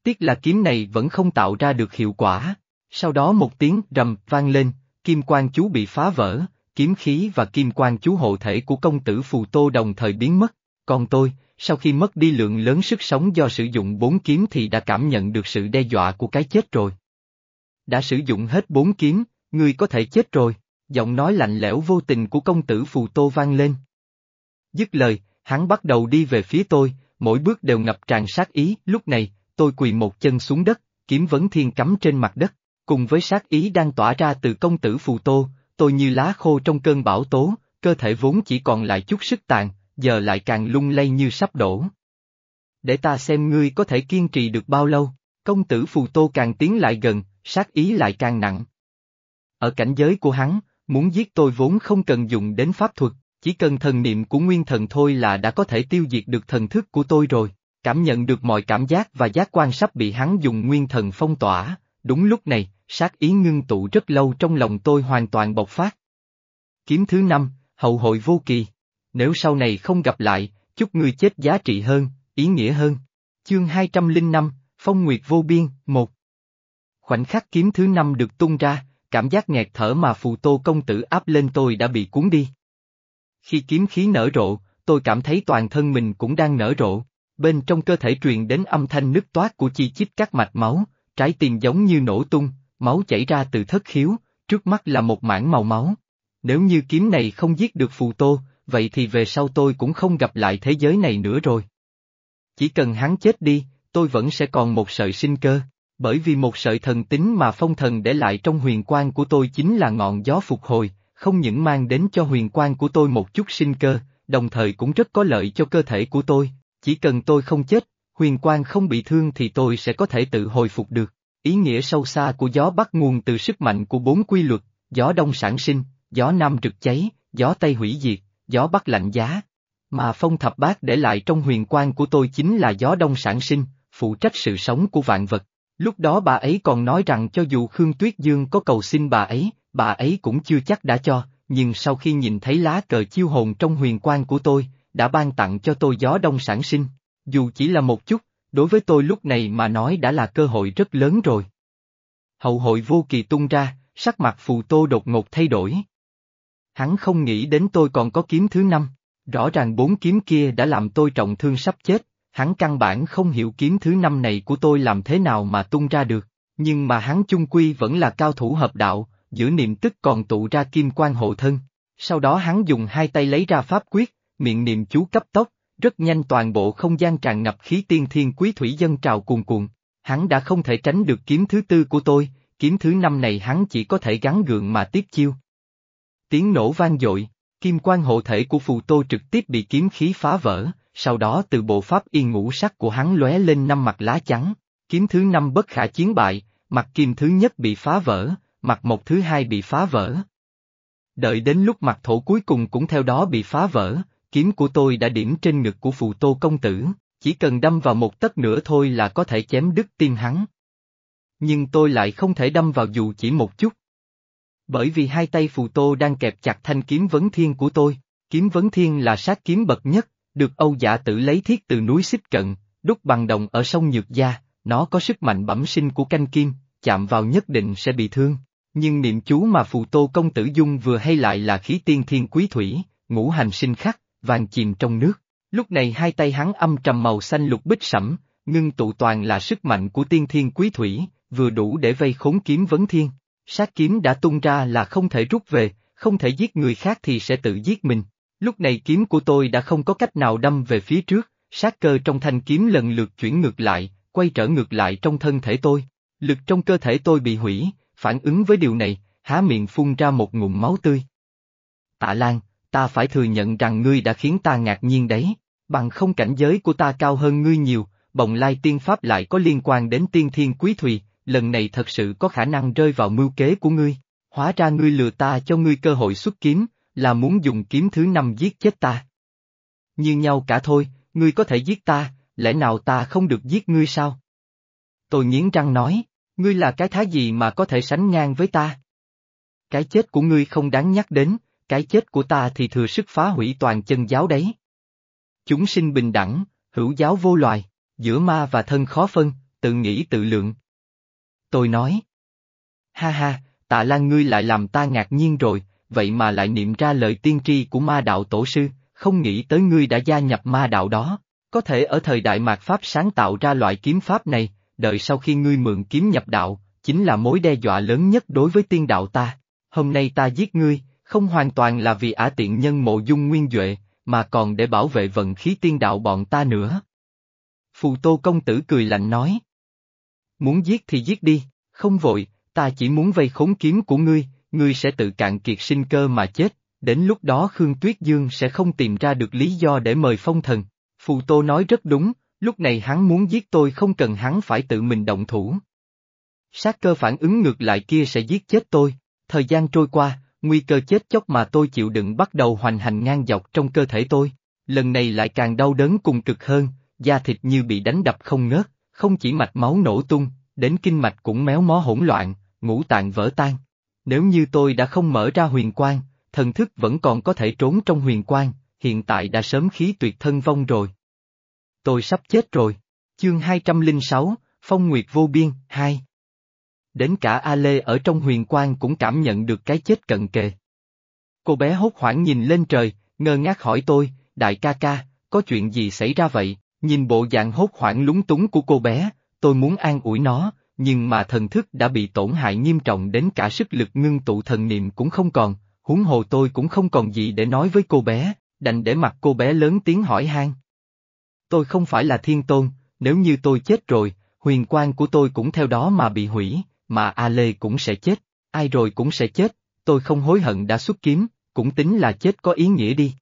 Tiếc là kiếm này vẫn không tạo ra được hiệu quả. Sau đó một tiếng rầm vang lên, kim quang chú bị phá vỡ, kiếm khí và kim quang chú hộ thể của công tử Phù Tô đồng thời biến mất, còn tôi, sau khi mất đi lượng lớn sức sống do sử dụng bốn kiếm thì đã cảm nhận được sự đe dọa của cái chết rồi. Đã sử dụng hết bốn kiếm, ngươi có thể chết rồi, giọng nói lạnh lẽo vô tình của công tử Phù Tô vang lên. Dứt lời, hắn bắt đầu đi về phía tôi, mỗi bước đều ngập tràn sát ý, lúc này, tôi quỳ một chân xuống đất, kiếm vấn thiên cắm trên mặt đất, cùng với sát ý đang tỏa ra từ công tử Phù Tô, tôi như lá khô trong cơn bão tố, cơ thể vốn chỉ còn lại chút sức tàn, giờ lại càng lung lay như sắp đổ. Để ta xem ngươi có thể kiên trì được bao lâu, công tử Phù Tô càng tiến lại gần, sát ý lại càng nặng. Ở cảnh giới của hắn, muốn giết tôi vốn không cần dùng đến pháp thuật, chỉ cần thần niệm của nguyên thần thôi là đã có thể tiêu diệt được thần thức của tôi rồi, cảm nhận được mọi cảm giác và giác quan sắp bị hắn dùng nguyên thần phong tỏa, đúng lúc này, sát ý ngưng tụ rất lâu trong lòng tôi hoàn toàn bộc phát. Kiếm thứ năm, hậu hội vô kỳ. Nếu sau này không gặp lại, chúc người chết giá trị hơn, ý nghĩa hơn. Chương 205, Phong Nguyệt Vô Biên, 1 Khoảnh khắc kiếm thứ năm được tung ra, cảm giác nghẹt thở mà phù tô công tử áp lên tôi đã bị cuốn đi. Khi kiếm khí nở rộ, tôi cảm thấy toàn thân mình cũng đang nở rộ, bên trong cơ thể truyền đến âm thanh nứt toát của chi chít các mạch máu, trái tim giống như nổ tung, máu chảy ra từ thất khiếu, trước mắt là một mảng màu máu. Nếu như kiếm này không giết được phù tô, vậy thì về sau tôi cũng không gặp lại thế giới này nữa rồi. Chỉ cần hắn chết đi, tôi vẫn sẽ còn một sợi sinh cơ, bởi vì một sợi thần tính mà phong thần để lại trong huyền quan của tôi chính là ngọn gió phục hồi, không những mang đến cho huyền quan của tôi một chút sinh cơ, đồng thời cũng rất có lợi cho cơ thể của tôi, chỉ cần tôi không chết, huyền quan không bị thương thì tôi sẽ có thể tự hồi phục được. Ý nghĩa sâu xa của gió bắt nguồn từ sức mạnh của bốn quy luật, gió đông sản sinh, gió nam rực cháy, gió tây hủy diệt, gió bắc lạnh giá. Mà phong thập bát để lại trong huyền quan của tôi chính là gió đông sản sinh, phụ trách sự sống của vạn vật. Lúc đó bà ấy còn nói rằng cho dù Khương Tuyết Dương có cầu xin bà ấy, bà ấy cũng chưa chắc đã cho, nhưng sau khi nhìn thấy lá cờ chiêu hồn trong huyền quan của tôi, đã ban tặng cho tôi gió đông sản sinh. Dù chỉ là một chút, đối với tôi lúc này mà nói đã là cơ hội rất lớn rồi. Hậu hội vô kỳ tung ra, sắc mặt phù tô đột ngột thay đổi. Hắn không nghĩ đến tôi còn có kiếm thứ năm, rõ ràng bốn kiếm kia đã làm tôi trọng thương sắp chết, hắn căn bản không hiểu kiếm thứ năm này của tôi làm thế nào mà tung ra được, nhưng mà hắn chung quy vẫn là cao thủ hợp đạo, giữa niệm tức còn tụ ra kim quan hộ thân. Sau đó hắn dùng hai tay lấy ra pháp quyết, miệng niệm chú cấp tốc, rất nhanh toàn bộ không gian tràn ngập khí tiên thiên quý thủy dân trào cuồn cuộn. Hắn đã không thể tránh được kiếm thứ tư của tôi, kiếm thứ năm này hắn chỉ có thể gắn gượng mà tiếp chiêu. Tiếng nổ vang dội, kim quan hộ thể của phù tô trực tiếp bị kiếm khí phá vỡ, sau đó từ bộ pháp yên ngũ sắc của hắn lóe lên năm mặt lá trắng, kiếm thứ năm bất khả chiến bại, mặt kim thứ nhất bị phá vỡ, mặt một thứ hai bị phá vỡ. Đợi đến lúc mặt thổ cuối cùng cũng theo đó bị phá vỡ, kiếm của tôi đã điểm trên ngực của phù tô công tử, chỉ cần đâm vào một tấc nữa thôi là có thể chém đứt tim hắn. Nhưng tôi lại không thể đâm vào dù chỉ một chút. Bởi vì hai tay phù tô đang kẹp chặt thanh kiếm vấn thiên của tôi, kiếm vấn thiên là sát kiếm bậc nhất, được Âu Giả Tử lấy thiết từ núi xích cận, đúc bằng đồng ở sông Nhược Gia, nó có sức mạnh bẩm sinh của canh kim, chạm vào nhất định sẽ bị thương. Nhưng niệm chú mà phù tô công tử dung vừa hay lại là khí tiên thiên quý thủy, ngũ hành sinh khắc, vàng chìm trong nước. Lúc này hai tay hắn âm trầm màu xanh lục bích sẫm, ngưng tụ toàn là sức mạnh của tiên thiên quý thủy, vừa đủ để vây khốn kiếm vấn thiên. Sát kiếm đã tung ra là không thể rút về, không thể giết người khác thì sẽ tự giết mình. Lúc này kiếm của tôi đã không có cách nào đâm về phía trước, sát cơ trong thanh kiếm lần lượt chuyển ngược lại, quay trở ngược lại trong thân thể tôi. Lực trong cơ thể tôi bị hủy, phản ứng với điều này, há miệng phun ra một ngụm máu tươi. Tạ Lan, ta phải thừa nhận rằng ngươi đã khiến ta ngạc nhiên đấy, bằng không cảnh giới của ta cao hơn ngươi nhiều, bồng lai tiên pháp lại có liên quan đến tiên thiên quý thùy, lần này thật sự có khả năng rơi vào mưu kế của ngươi. Hóa ra ngươi lừa ta cho ngươi cơ hội xuất kiếm, là muốn dùng kiếm thứ năm giết chết ta. Như nhau cả thôi, ngươi có thể giết ta, lẽ nào ta không được giết ngươi sao? Tôi nghiến răng nói, ngươi là cái thái gì mà có thể sánh ngang với ta? Cái chết của ngươi không đáng nhắc đến, cái chết của ta thì thừa sức phá hủy toàn chân giáo đấy. Chúng sinh bình đẳng, hữu giáo vô loài, giữa ma và thân khó phân, tự nghĩ tự lượng. Tôi nói. Ha ha, tạ lan ngươi lại làm ta ngạc nhiên rồi, vậy mà lại niệm ra lời tiên tri của ma đạo tổ sư, không nghĩ tới ngươi đã gia nhập ma đạo đó. Có thể ở thời đại mạt Pháp sáng tạo ra loại kiếm pháp này, đợi sau khi ngươi mượn kiếm nhập đạo, chính là mối đe dọa lớn nhất đối với tiên đạo ta. Hôm nay ta giết ngươi, không hoàn toàn là vì ả tiện nhân mộ dung nguyên Duệ, mà còn để bảo vệ vận khí tiên đạo bọn ta nữa. Phù Tô công tử cười lạnh nói. Muốn giết thì giết đi, không vội, ta chỉ muốn vây khốn kiếm của ngươi, ngươi sẽ tự cạn kiệt sinh cơ mà chết, đến lúc đó Khương Tuyết Dương sẽ không tìm ra được lý do để mời phong thần. Phù Tô nói rất đúng, lúc này hắn muốn giết tôi không cần hắn phải tự mình động thủ. Sát cơ phản ứng ngược lại kia sẽ giết chết tôi, thời gian trôi qua, nguy cơ chết chóc mà tôi chịu đựng bắt đầu hoành hành ngang dọc trong cơ thể tôi, lần này lại càng đau đớn cùng cực hơn, da thịt như bị đánh đập không ngớt, không chỉ mạch máu nổ tung, đến kinh mạch cũng méo mó hỗn loạn, ngũ tạng vỡ tan. Nếu như tôi đã không mở ra huyền quang, thần thức vẫn còn có thể trốn trong huyền quang, hiện tại đã sớm khí tuyệt thân vong rồi. Tôi sắp chết rồi. Chương 206, Phong Nguyệt Vô Biên, 2 Đến cả A Lê ở trong huyền quang cũng cảm nhận được cái chết cận kề. Cô bé hốt hoảng nhìn lên trời, ngơ ngác hỏi tôi, đại ca ca, có chuyện gì xảy ra vậy? Nhìn bộ dạng hốt hoảng lúng túng của cô bé, tôi muốn an ủi nó, nhưng mà thần thức đã bị tổn hại nghiêm trọng đến cả sức lực ngưng tụ thần niệm cũng không còn, huống hồ tôi cũng không còn gì để nói với cô bé, đành để mặt cô bé lớn tiếng hỏi han. Tôi không phải là thiên tôn, nếu như tôi chết rồi, huyền quan của tôi cũng theo đó mà bị hủy, mà A Lê cũng sẽ chết, ai rồi cũng sẽ chết, tôi không hối hận đã xuất kiếm, cũng tính là chết có ý nghĩa đi.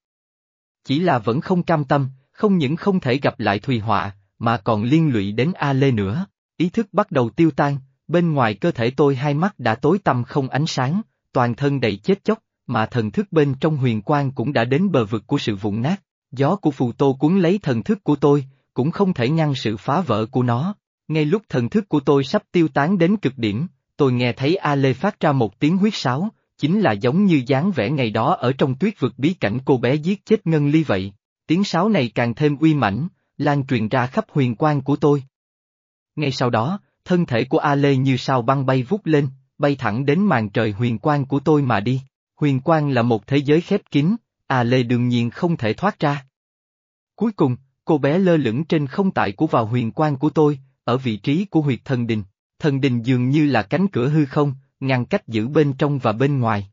Chỉ là vẫn không cam tâm, không những không thể gặp lại Thùy Họa, mà còn liên lụy đến A Lê nữa, ý thức bắt đầu tiêu tan, bên ngoài cơ thể tôi hai mắt đã tối tăm không ánh sáng, toàn thân đầy chết chóc, mà thần thức bên trong huyền quang cũng đã đến bờ vực của sự vụn nát, gió của phù tô cuốn lấy thần thức của tôi, cũng không thể ngăn sự phá vỡ của nó. Ngay lúc thần thức của tôi sắp tiêu tán đến cực điểm, tôi nghe thấy A Lê phát ra một tiếng huyết sáo, chính là giống như dáng vẻ ngày đó ở trong tuyết vực bí cảnh cô bé giết chết Ngân Ly vậy. Tiếng sáo này càng thêm uy mãnh, lan truyền ra khắp huyền quang của tôi. Ngay sau đó, thân thể của A Lê như sao băng bay vút lên, bay thẳng đến màn trời huyền quang của tôi mà đi. Huyền quang là một thế giới khép kín, À, A Lê đương nhiên không thể thoát ra. Cuối cùng, cô bé lơ lửng trên không tại của vào huyền quan của tôi, ở vị trí của huyệt thần đình. Thần đình dường như là cánh cửa hư không, ngăn cách giữ bên trong và bên ngoài.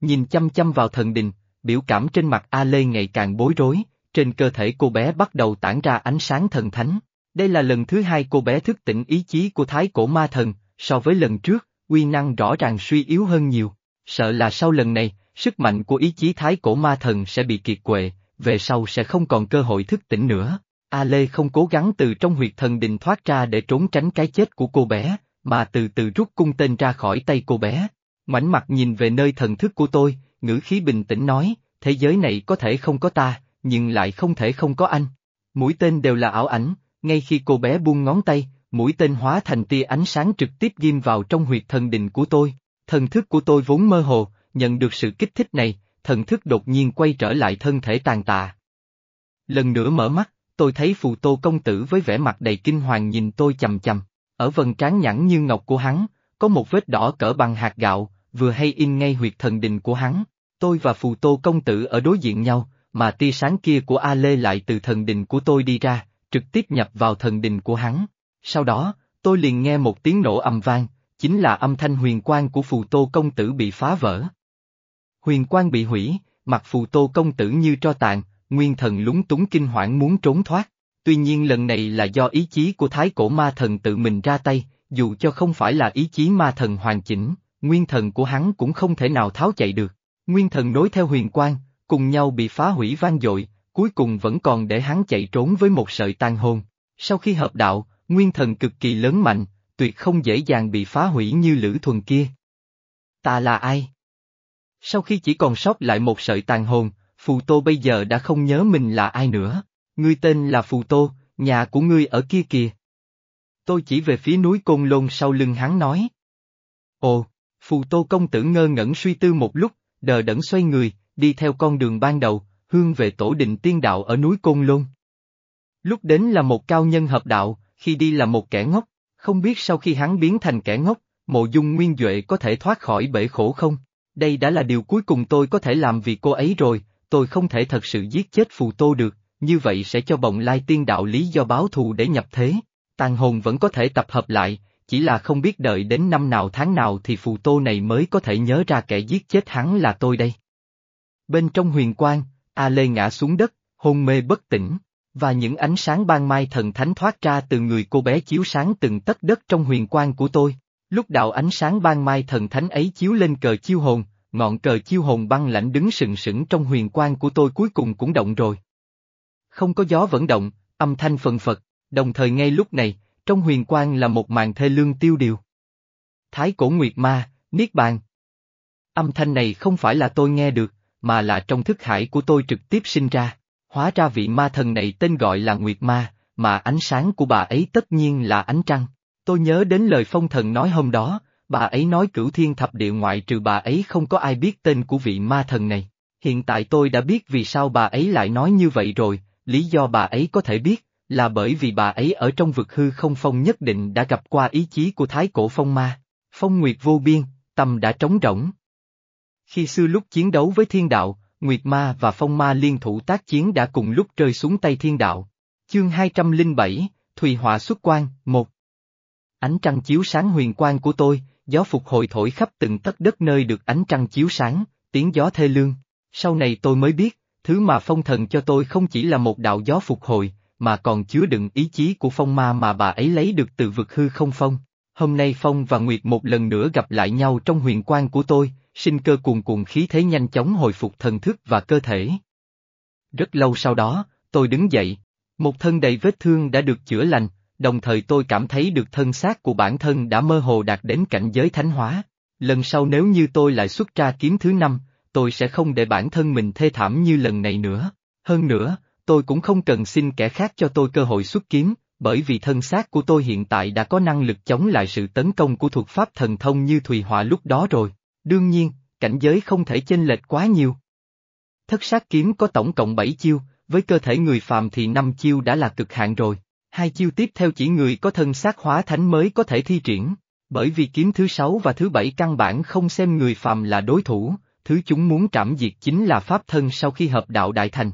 Nhìn chăm chăm vào thần đình, biểu cảm trên mặt A Lê ngày càng bối rối, trên cơ thể cô bé bắt đầu tản ra ánh sáng thần thánh. Đây là lần thứ hai cô bé thức tỉnh ý chí của thái cổ ma thần, so với lần trước, uy năng rõ ràng suy yếu hơn nhiều. Sợ là sau lần này, sức mạnh của ý chí thái cổ ma thần sẽ bị kiệt quệ, về sau sẽ không còn cơ hội thức tỉnh nữa. A Lê không cố gắng từ trong huyệt thần đình thoát ra để trốn tránh cái chết của cô bé, mà từ từ rút cung tên ra khỏi tay cô bé. Ngoảnh mặt nhìn về nơi thần thức của tôi, ngữ khí bình tĩnh nói, thế giới này có thể không có ta, nhưng lại không thể không có anh. Mũi tên đều là ảo ảnh, ngay khi cô bé buông ngón tay, mũi tên hóa thành tia ánh sáng trực tiếp ghim vào trong huyệt thần đình của tôi. Thần thức của tôi vốn mơ hồ, nhận được sự kích thích này, thần thức đột nhiên quay trở lại thân thể tàn tạ. Lần nữa mở mắt, tôi thấy phù tô công tử với vẻ mặt đầy kinh hoàng nhìn tôi chầm chầm, ở vần trán nhẵn như ngọc của hắn, có một vết đỏ cỡ bằng hạt gạo, vừa hay in ngay huyệt thần đình của hắn. Tôi và phù tô công tử ở đối diện nhau, mà tia sáng kia của A Lê lại từ thần đình của tôi đi ra, trực tiếp nhập vào thần đình của hắn. Sau đó, tôi liền nghe một tiếng nổ ầm vang, chính là âm thanh huyền quang của phù tô công tử bị phá vỡ. Huyền quang bị hủy, mặt phù tô công tử như tro tàn, nguyên thần lúng túng kinh hoảng muốn trốn thoát. Tuy nhiên lần này là do ý chí của thái cổ ma thần tự mình ra tay, dù cho không phải là ý chí ma thần hoàn chỉnh, nguyên thần của hắn cũng không thể nào tháo chạy được. Nguyên thần nối theo huyền quang, cùng nhau bị phá hủy vang dội, cuối cùng vẫn còn để hắn chạy trốn với một sợi tan hồn. Sau khi hợp đạo, nguyên thần cực kỳ lớn mạnh, tuyệt không dễ dàng bị phá hủy như lữ thuần kia. Ta là ai? Sau khi chỉ còn sót lại một sợi tàn hồn, Phù Tô bây giờ đã không nhớ mình là ai nữa. Ngươi tên là Phù Tô, nhà của ngươi ở kia kìa. Tôi chỉ về phía núi Côn Lôn sau lưng hắn nói. Ồ, Phù Tô công tử ngơ ngẩn suy tư một lúc, đờ đẫn xoay người, đi theo con đường ban đầu, hương về tổ định tiên đạo ở núi Côn Lôn. Lúc đến là một cao nhân hợp đạo, khi đi là một kẻ ngốc, không biết sau khi hắn biến thành kẻ ngốc, mộ dung nguyên Duệ có thể thoát khỏi bể khổ không? Đây đã là điều cuối cùng tôi có thể làm vì cô ấy rồi, tôi không thể thật sự giết chết phù tô được, như vậy sẽ cho bồng lai tiên đạo lý do báo thù để nhập thế. Tàn hồn vẫn có thể tập hợp lại, chỉ là không biết đợi đến năm nào tháng nào thì phù tô này mới có thể nhớ ra kẻ giết chết hắn là tôi đây. Bên trong huyền quang, A Lê ngã xuống đất, hôn mê bất tỉnh, và những ánh sáng ban mai thần thánh thoát ra từ người cô bé chiếu sáng từng tấc đất trong huyền quang của tôi. Lúc đạo ánh sáng ban mai thần thánh ấy chiếu lên cờ chiêu hồn, ngọn cờ chiêu hồn băng lãnh đứng sừng sững trong huyền quang của tôi cuối cùng cũng động rồi. Không có gió vẫn động, âm thanh phần phật, đồng thời ngay lúc này, trong huyền quang là một màn thê lương tiêu điều. Thái cổ nguyệt ma, niết bàn. Âm thanh này không phải là tôi nghe được, mà là trong thức hải của tôi trực tiếp sinh ra. Hóa ra vị ma thần này tên gọi là Nguyệt Ma, mà ánh sáng của bà ấy tất nhiên là ánh trăng. Tôi nhớ đến lời phong thần nói hôm đó, bà ấy nói cửu thiên thập địa ngoại trừ bà ấy không có ai biết tên của vị ma thần này. Hiện tại tôi đã biết vì sao bà ấy lại nói như vậy rồi, lý do bà ấy có thể biết, là bởi vì bà ấy ở trong vực hư không phong nhất định đã gặp qua ý chí của thái cổ phong ma. Phong nguyệt vô biên, tâm đã trống rỗng. Khi xưa lúc chiến đấu với thiên đạo, Nguyệt Ma và Phong Ma liên thủ tác chiến đã cùng lúc rơi xuống tay thiên đạo. Chương 207, Thùy Họa xuất quan, một Ánh trăng chiếu sáng huyền quang của tôi, gió phục hồi thổi khắp từng tấc đất nơi được ánh trăng chiếu sáng, tiếng gió thê lương. Sau này tôi mới biết, thứ mà phong thần cho tôi không chỉ là một đạo gió phục hồi, mà còn chứa đựng ý chí của phong ma mà bà ấy lấy được từ vực hư không phong. Hôm nay Phong và Nguyệt một lần nữa gặp lại nhau trong huyền quang của tôi, sinh cơ cuồn cuộn khí thế nhanh chóng hồi phục thần thức và cơ thể. Rất lâu sau đó, tôi đứng dậy, một thân đầy vết thương đã được chữa lành, đồng thời tôi cảm thấy được thân xác của bản thân đã mơ hồ đạt đến cảnh giới thánh hóa. Lần sau nếu như tôi lại xuất ra kiếm thứ năm, tôi sẽ không để bản thân mình thê thảm như lần này nữa. Hơn nữa, tôi cũng không cần xin kẻ khác cho tôi cơ hội xuất kiếm, bởi vì thân xác của tôi hiện tại đã có năng lực chống lại sự tấn công của thuật pháp thần thông như Thùy Họa lúc đó rồi. Đương nhiên, cảnh giới không thể chênh lệch quá nhiều. Thất sát kiếm có tổng cộng 7 chiêu, với cơ thể người phàm thì 5 chiêu đã là cực hạn rồi. Hai chiêu tiếp theo chỉ người có thân xác hóa thánh mới có thể thi triển, bởi vì kiếm thứ sáu và thứ bảy căn bản không xem người phàm là đối thủ, thứ chúng muốn trảm diệt chính là pháp thân sau khi hợp đạo đại thành.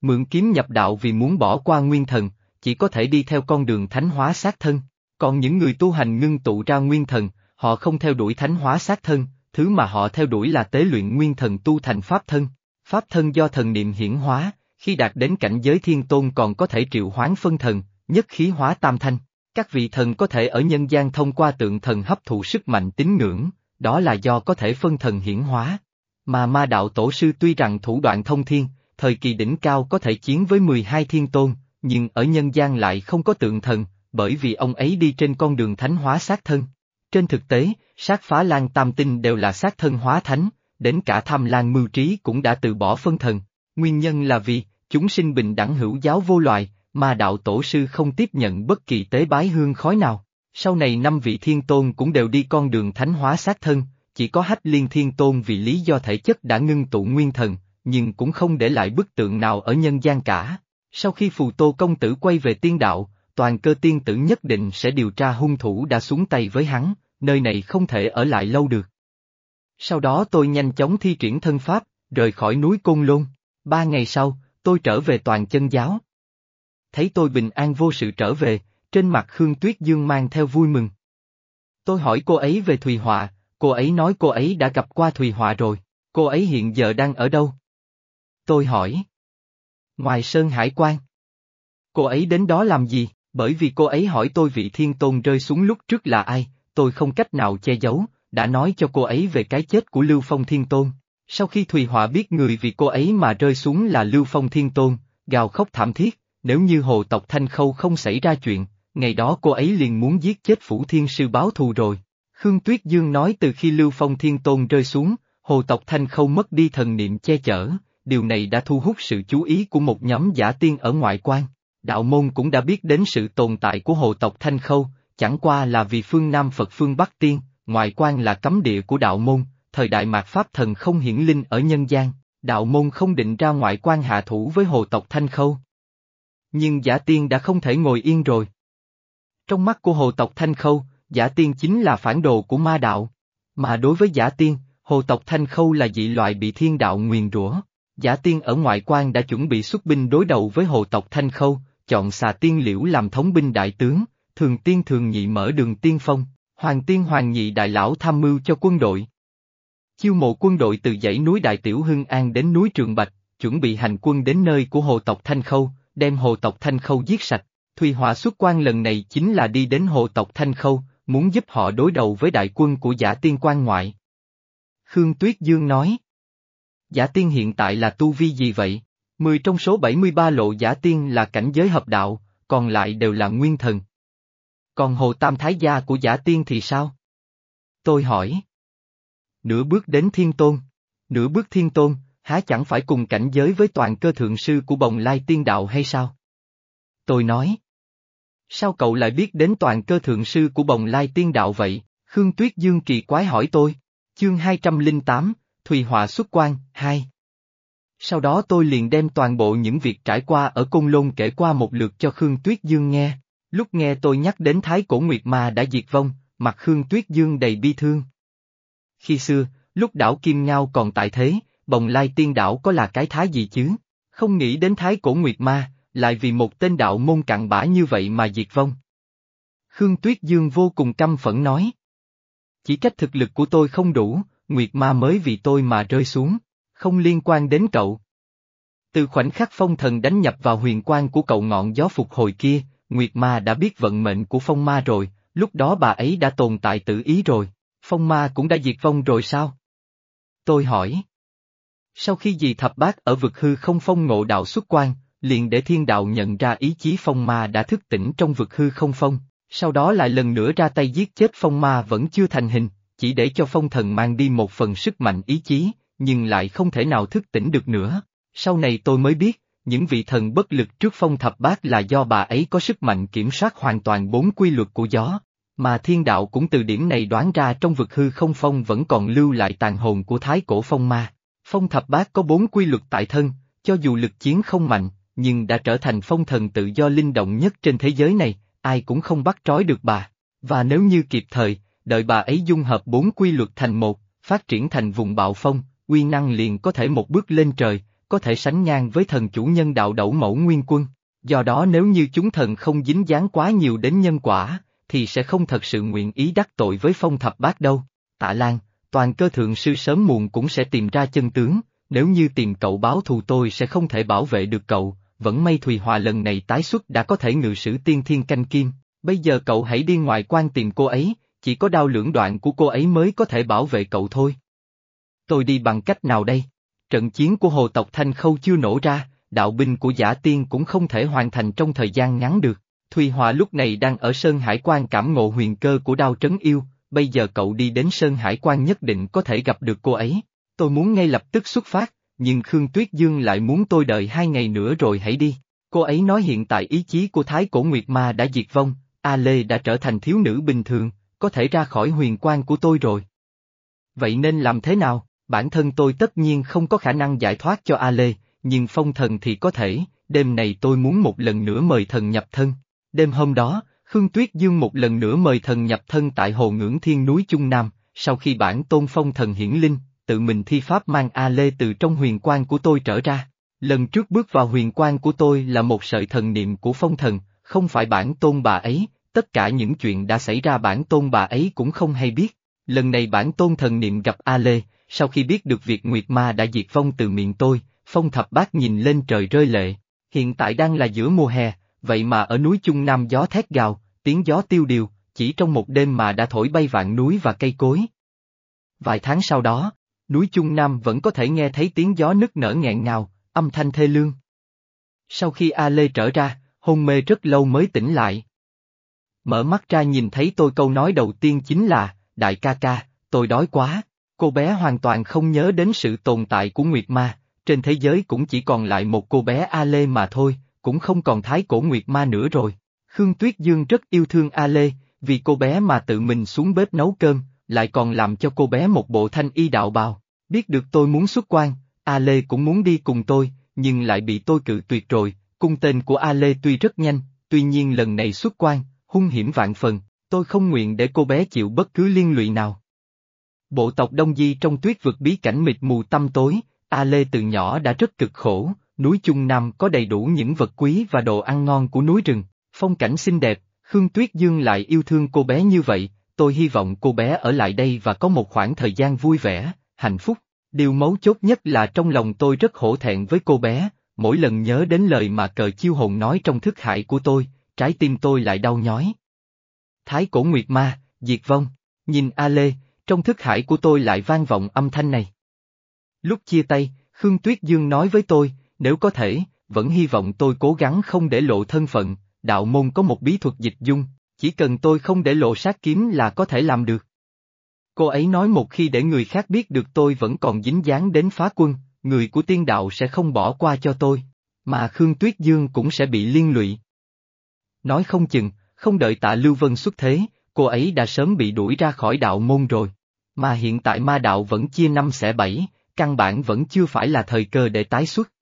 Mượn kiếm nhập đạo vì muốn bỏ qua nguyên thần, chỉ có thể đi theo con đường thánh hóa sát thân. Còn những người tu hành ngưng tụ ra nguyên thần, họ không theo đuổi thánh hóa sát thân, thứ mà họ theo đuổi là tế luyện nguyên thần tu thành pháp thân. Pháp thân do thần niệm hiển hóa, khi đạt đến cảnh giới thiên tôn còn có thể triệu hoán phân thần, nhất khí hóa tam thanh. Các vị thần có thể ở nhân gian thông qua tượng thần hấp thụ sức mạnh tín ngưỡng, đó là do có thể phân thần hiển hóa. Mà ma đạo tổ sư tuy rằng thủ đoạn thông thiên, thời kỳ đỉnh cao có thể chiến với 12 thiên tôn, nhưng ở nhân gian lại không có tượng thần, bởi vì ông ấy đi trên con đường thánh hóa sát thân. Trên thực tế, sát phá lan tam tinh đều là sát thân hóa thánh, đến cả tham lan mưu trí cũng đã từ bỏ phân thần. Nguyên nhân là vì, chúng sinh bình đẳng hữu giáo vô loài, mà đạo tổ sư không tiếp nhận bất kỳ tế bái hương khói nào. Sau này năm vị thiên tôn cũng đều đi con đường thánh hóa sát thân, chỉ có hách liên thiên tôn vì lý do thể chất đã ngưng tụ nguyên thần, nhưng cũng không để lại bức tượng nào ở nhân gian cả. Sau khi phù tô công tử quay về tiên đạo, toàn cơ tiên tử nhất định sẽ điều tra hung thủ đã xuống tay với hắn, nơi này không thể ở lại lâu được. Sau đó tôi nhanh chóng thi triển thân pháp, rời khỏi núi Côn Lôn. Ba ngày sau, tôi trở về toàn chân giáo. Thấy tôi bình an vô sự trở về, trên mặt Khương Tuyết Dương mang theo vui mừng. Tôi hỏi cô ấy về Thùy Họa, cô ấy nói cô ấy đã gặp qua Thùy Họa rồi, cô ấy hiện giờ đang ở đâu? Tôi hỏi. Ngoài Sơn Hải quan. Cô ấy đến đó làm gì? Bởi vì cô ấy hỏi tôi vị thiên tôn rơi xuống lúc trước là ai, tôi không cách nào che giấu, đã nói cho cô ấy về cái chết của Lưu Phong Thiên Tôn. Sau khi Thùy Họa biết người vì cô ấy mà rơi xuống là Lưu Phong Thiên Tôn, gào khóc thảm thiết, nếu như hồ tộc Thanh Khâu không xảy ra chuyện, ngày đó cô ấy liền muốn giết chết Phủ Thiên Sư báo thù rồi. Khương Tuyết Dương nói từ khi Lưu Phong Thiên Tôn rơi xuống, hồ tộc Thanh Khâu mất đi thần niệm che chở, điều này đã thu hút sự chú ý của một nhóm giả tiên ở ngoại quan. Đạo môn cũng đã biết đến sự tồn tại của hồ tộc Thanh Khâu, chẳng qua là vì phương Nam Phật phương Bắc Tiên, ngoại quan là cấm địa của đạo môn, thời đại mạt Pháp thần không hiển linh ở nhân gian, đạo môn không định ra ngoại quan hạ thủ với hồ tộc Thanh Khâu. Nhưng giả tiên đã không thể ngồi yên rồi. Trong mắt của hồ tộc Thanh Khâu, giả tiên chính là phản đồ của ma đạo. Mà đối với giả tiên, hồ tộc Thanh Khâu là dị loại bị thiên đạo nguyền rủa. Giả tiên ở ngoại quan đã chuẩn bị xuất binh đối đầu với hồ tộc Thanh Khâu, chọn xà tiên liễu làm thống binh đại tướng, thường tiên thường nhị mở đường tiên phong, hoàng tiên hoàng nhị đại lão tham mưu cho quân đội. Chiêu mộ quân đội từ dãy núi Đại Tiểu Hưng An đến núi Trường Bạch, chuẩn bị hành quân đến nơi của hồ tộc Thanh Khâu, đem hồ tộc Thanh Khâu giết sạch. Thùy Họa xuất quan lần này chính là đi đến hồ tộc Thanh Khâu, muốn giúp họ đối đầu với đại quân của giả tiên quan ngoại. Khương Tuyết Dương nói. Giả tiên hiện tại là tu vi gì vậy? Mười trong số 73 lộ giả tiên là cảnh giới hợp đạo, còn lại đều là nguyên thần. Còn hồ tam thái gia của giả tiên thì sao? Tôi hỏi. Nửa bước đến thiên tôn. Nửa bước thiên tôn, há chẳng phải cùng cảnh giới với toàn cơ thượng sư của bồng lai tiên đạo hay sao? Tôi nói. Sao cậu lại biết đến toàn cơ thượng sư của bồng lai tiên đạo vậy? Khương Tuyết Dương kỳ quái hỏi tôi. Chương 208, Thùy Họa xuất quan, 2 Sau đó tôi liền đem toàn bộ những việc trải qua ở Côn Lôn kể qua một lượt cho Khương Tuyết Dương nghe. Lúc nghe tôi nhắc đến Thái Cổ Nguyệt Ma đã diệt vong, mặt Khương Tuyết Dương đầy bi thương. Khi xưa, lúc đảo Kim Ngao còn tại thế, bồng lai tiên đảo có là cái thái gì chứ? Không nghĩ đến Thái Cổ Nguyệt Ma, lại vì một tên đạo môn cặn bã như vậy mà diệt vong. Khương Tuyết Dương vô cùng căm phẫn nói. Chỉ cách thực lực của tôi không đủ, Nguyệt Ma mới vì tôi mà rơi xuống, không liên quan đến cậu. Từ khoảnh khắc phong thần đánh nhập vào huyền quan của cậu ngọn gió phục hồi kia, Nguyệt Ma đã biết vận mệnh của phong ma rồi, lúc đó bà ấy đã tồn tại tự ý rồi, phong ma cũng đã diệt vong rồi sao? Tôi hỏi. Sau khi dì thập bát ở vực hư không phong ngộ đạo xuất quan, liền để thiên đạo nhận ra ý chí phong ma đã thức tỉnh trong vực hư không phong, sau đó lại lần nữa ra tay giết chết phong ma vẫn chưa thành hình, chỉ để cho phong thần mang đi một phần sức mạnh ý chí, nhưng lại không thể nào thức tỉnh được nữa. Sau này tôi mới biết, những vị thần bất lực trước phong thập bát là do bà ấy có sức mạnh kiểm soát hoàn toàn bốn quy luật của gió, mà thiên đạo cũng từ điểm này đoán ra trong vực hư không phong vẫn còn lưu lại tàn hồn của thái cổ phong ma. Phong thập bát có bốn quy luật tại thân, cho dù lực chiến không mạnh, nhưng đã trở thành phong thần tự do linh động nhất trên thế giới này, ai cũng không bắt trói được bà. Và nếu như kịp thời, đợi bà ấy dung hợp bốn quy luật thành một, phát triển thành vùng bạo phong, uy năng liền có thể một bước lên trời, có thể sánh ngang với thần chủ nhân đạo đẩu mẫu nguyên quân. Do đó nếu như chúng thần không dính dáng quá nhiều đến nhân quả, thì sẽ không thật sự nguyện ý đắc tội với phong thập bát đâu. Tạ Lan, toàn cơ thượng sư sớm muộn cũng sẽ tìm ra chân tướng, nếu như tìm cậu báo thù tôi sẽ không thể bảo vệ được cậu, vẫn may Thùy Hòa lần này tái xuất đã có thể ngự sử tiên thiên canh kim, bây giờ cậu hãy đi ngoài quan tìm cô ấy, chỉ có đao lưỡng đoạn của cô ấy mới có thể bảo vệ cậu thôi. Tôi đi bằng cách nào đây? Trận chiến của hồ tộc Thanh Khâu chưa nổ ra, đạo binh của giả tiên cũng không thể hoàn thành trong thời gian ngắn được. Thùy Hòa lúc này đang ở Sơn Hải quan cảm ngộ huyền cơ của đao trấn yêu, bây giờ cậu đi đến Sơn Hải quan nhất định có thể gặp được cô ấy. Tôi muốn ngay lập tức xuất phát, nhưng Khương Tuyết Dương lại muốn tôi đợi hai ngày nữa rồi hãy đi. Cô ấy nói hiện tại ý chí của Thái Cổ Nguyệt Ma đã diệt vong, A Lê đã trở thành thiếu nữ bình thường, có thể ra khỏi huyền quan của tôi rồi. Vậy nên làm thế nào? Bản thân tôi tất nhiên không có khả năng giải thoát cho A Lê, nhưng phong thần thì có thể, đêm này tôi muốn một lần nữa mời thần nhập thân. Đêm hôm đó, Khương Tuyết Dương một lần nữa mời thần nhập thân tại hồ ngưỡng thiên núi Trung Nam, sau khi bản tôn phong thần hiển linh, tự mình thi pháp mang A Lê từ trong huyền quan của tôi trở ra. Lần trước bước vào huyền quan của tôi là một sợi thần niệm của phong thần, không phải bản tôn bà ấy, tất cả những chuyện đã xảy ra bản tôn bà ấy cũng không hay biết. Lần này bản tôn thần niệm gặp A Lê, sau khi biết được việc Nguyệt Ma đã diệt vong từ miệng tôi, phong thập bát nhìn lên trời rơi lệ. Hiện tại đang là giữa mùa hè, vậy mà ở núi Trung Nam gió thét gào, tiếng gió tiêu điều, chỉ trong một đêm mà đã thổi bay vạn núi và cây cối. Vài tháng sau đó, núi Trung Nam vẫn có thể nghe thấy tiếng gió nức nở nghẹn ngào, âm thanh thê lương. Sau khi A Lê trở ra, hôn mê rất lâu mới tỉnh lại. Mở mắt ra nhìn thấy tôi câu nói đầu tiên chính là, đại ca ca, tôi đói quá. Cô bé hoàn toàn không nhớ đến sự tồn tại của Nguyệt Ma, trên thế giới cũng chỉ còn lại một cô bé A Lê mà thôi, cũng không còn thái cổ Nguyệt Ma nữa rồi. Khương Tuyết Dương rất yêu thương A Lê, vì cô bé mà tự mình xuống bếp nấu cơm, lại còn làm cho cô bé một bộ thanh y đạo bào. Biết được tôi muốn xuất quan, A Lê cũng muốn đi cùng tôi, nhưng lại bị tôi cự tuyệt rồi, cung tên của A Lê tuy rất nhanh, tuy nhiên lần này xuất quan, hung hiểm vạn phần, tôi không nguyện để cô bé chịu bất cứ liên lụy nào. Bộ tộc Đông Di trong tuyết vực bí cảnh mịt mù tăm tối, A Lê từ nhỏ đã rất cực khổ, núi Trung Nam có đầy đủ những vật quý và đồ ăn ngon của núi rừng, phong cảnh xinh đẹp, Khương Tuyết Dương lại yêu thương cô bé như vậy, tôi hy vọng cô bé ở lại đây và có một khoảng thời gian vui vẻ, hạnh phúc. Điều mấu chốt nhất là trong lòng tôi rất hổ thẹn với cô bé, mỗi lần nhớ đến lời mà cờ chiêu hồn nói trong thức hải của tôi, trái tim tôi lại đau nhói. Thái cổ nguyệt ma, diệt vong, nhìn A Lê, trong thức hải của tôi lại vang vọng âm thanh này. Lúc chia tay, Khương Tuyết Dương nói với tôi, nếu có thể, vẫn hy vọng tôi cố gắng không để lộ thân phận, đạo môn có một bí thuật dịch dung, chỉ cần tôi không để lộ sát kiếm là có thể làm được. Cô ấy nói một khi để người khác biết được tôi vẫn còn dính dáng đến phá quân, người của tiên đạo sẽ không bỏ qua cho tôi, mà Khương Tuyết Dương cũng sẽ bị liên lụy. Nói không chừng, không đợi tạ Lưu Vân xuất thế, cô ấy đã sớm bị đuổi ra khỏi đạo môn rồi. Mà hiện tại ma đạo vẫn chia năm xẻ bảy, căn bản vẫn chưa phải là thời cơ để tái xuất.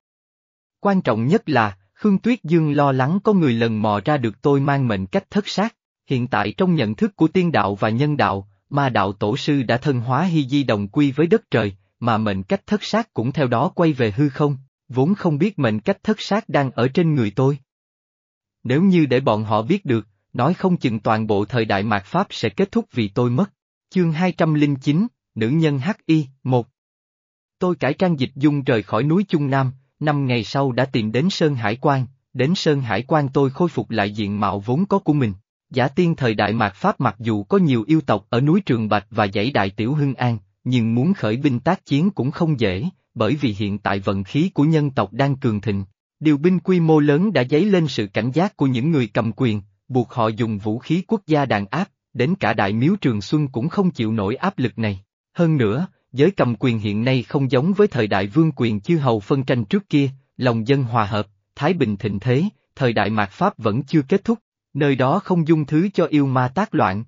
Quan trọng nhất là, Khương Tuyết Dương lo lắng có người lần mò ra được tôi mang mệnh cách thất sát. Hiện tại trong nhận thức của tiên đạo và nhân đạo, ma đạo tổ sư đã thân hóa hy di đồng quy với đất trời, mà mệnh cách thất sát cũng theo đó quay về hư không, vốn không biết mệnh cách thất sát đang ở trên người tôi. Nếu như để bọn họ biết được, nói không chừng toàn bộ thời đại mạt Pháp sẽ kết thúc vì tôi mất. Chương 209, Nữ nhân H.I. 1 Tôi cải trang dịch dung rời khỏi núi Trung Nam, năm ngày sau đã tìm đến Sơn Hải Quan, đến Sơn Hải Quan tôi khôi phục lại diện mạo vốn có của mình. Giả tiên thời đại mạt Pháp mặc dù có nhiều yêu tộc ở núi Trường Bạch và dãy Đại Tiểu Hưng An, nhưng muốn khởi binh tác chiến cũng không dễ, bởi vì hiện tại vận khí của nhân tộc đang cường thịnh. Điều binh quy mô lớn đã dấy lên sự cảnh giác của những người cầm quyền, buộc họ dùng vũ khí quốc gia đàn áp, đến cả đại miếu Trường Xuân cũng không chịu nổi áp lực này. Hơn nữa, giới cầm quyền hiện nay không giống với thời đại vương quyền chư hầu phân tranh trước kia, lòng dân hòa hợp, thái bình thịnh thế, thời đại mạt Pháp vẫn chưa kết thúc, nơi đó không dung thứ cho yêu ma tác loạn.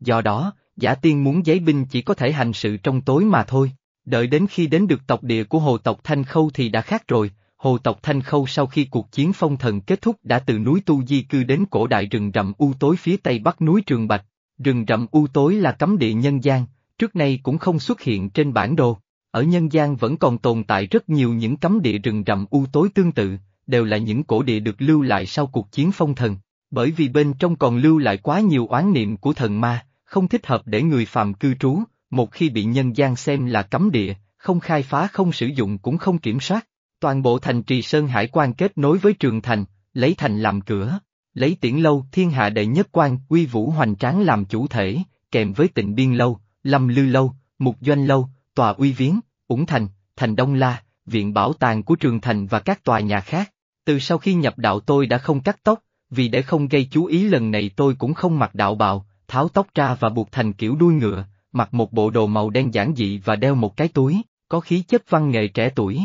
Do đó, giả tiên muốn giấy binh chỉ có thể hành sự trong tối mà thôi, đợi đến khi đến được tộc địa của hồ tộc Thanh Khâu thì đã khác rồi, hồ tộc Thanh Khâu sau khi cuộc chiến phong thần kết thúc đã từ núi Tu Di cư đến cổ đại rừng rậm u tối phía tây bắc núi Trường Bạch, rừng rậm u tối là cấm địa nhân gian, trước nay cũng không xuất hiện trên bản đồ. Ở nhân gian vẫn còn tồn tại rất nhiều những cấm địa rừng rậm u tối tương tự, đều là những cổ địa được lưu lại sau cuộc chiến phong thần, bởi vì bên trong còn lưu lại quá nhiều oán niệm của thần ma, không thích hợp để người phàm cư trú, một khi bị nhân gian xem là cấm địa, không khai phá không sử dụng cũng không kiểm soát. Toàn bộ thành trì Sơn Hải quan kết nối với trường thành, lấy thành làm cửa, lấy tiễn lâu thiên hạ đệ nhất quan quy vũ hoành tráng làm chủ thể, kèm với tịnh biên lâu, lâm lư lâu, mục doanh lâu, tòa uy viếng, ủng thành, thành đông la, viện bảo tàng của trường thành và các tòa nhà khác. Từ sau khi nhập đạo tôi đã không cắt tóc, vì để không gây chú ý lần này tôi cũng không mặc đạo bào, tháo tóc ra và buộc thành kiểu đuôi ngựa, mặc một bộ đồ màu đen giản dị và đeo một cái túi, có khí chất văn nghệ trẻ tuổi.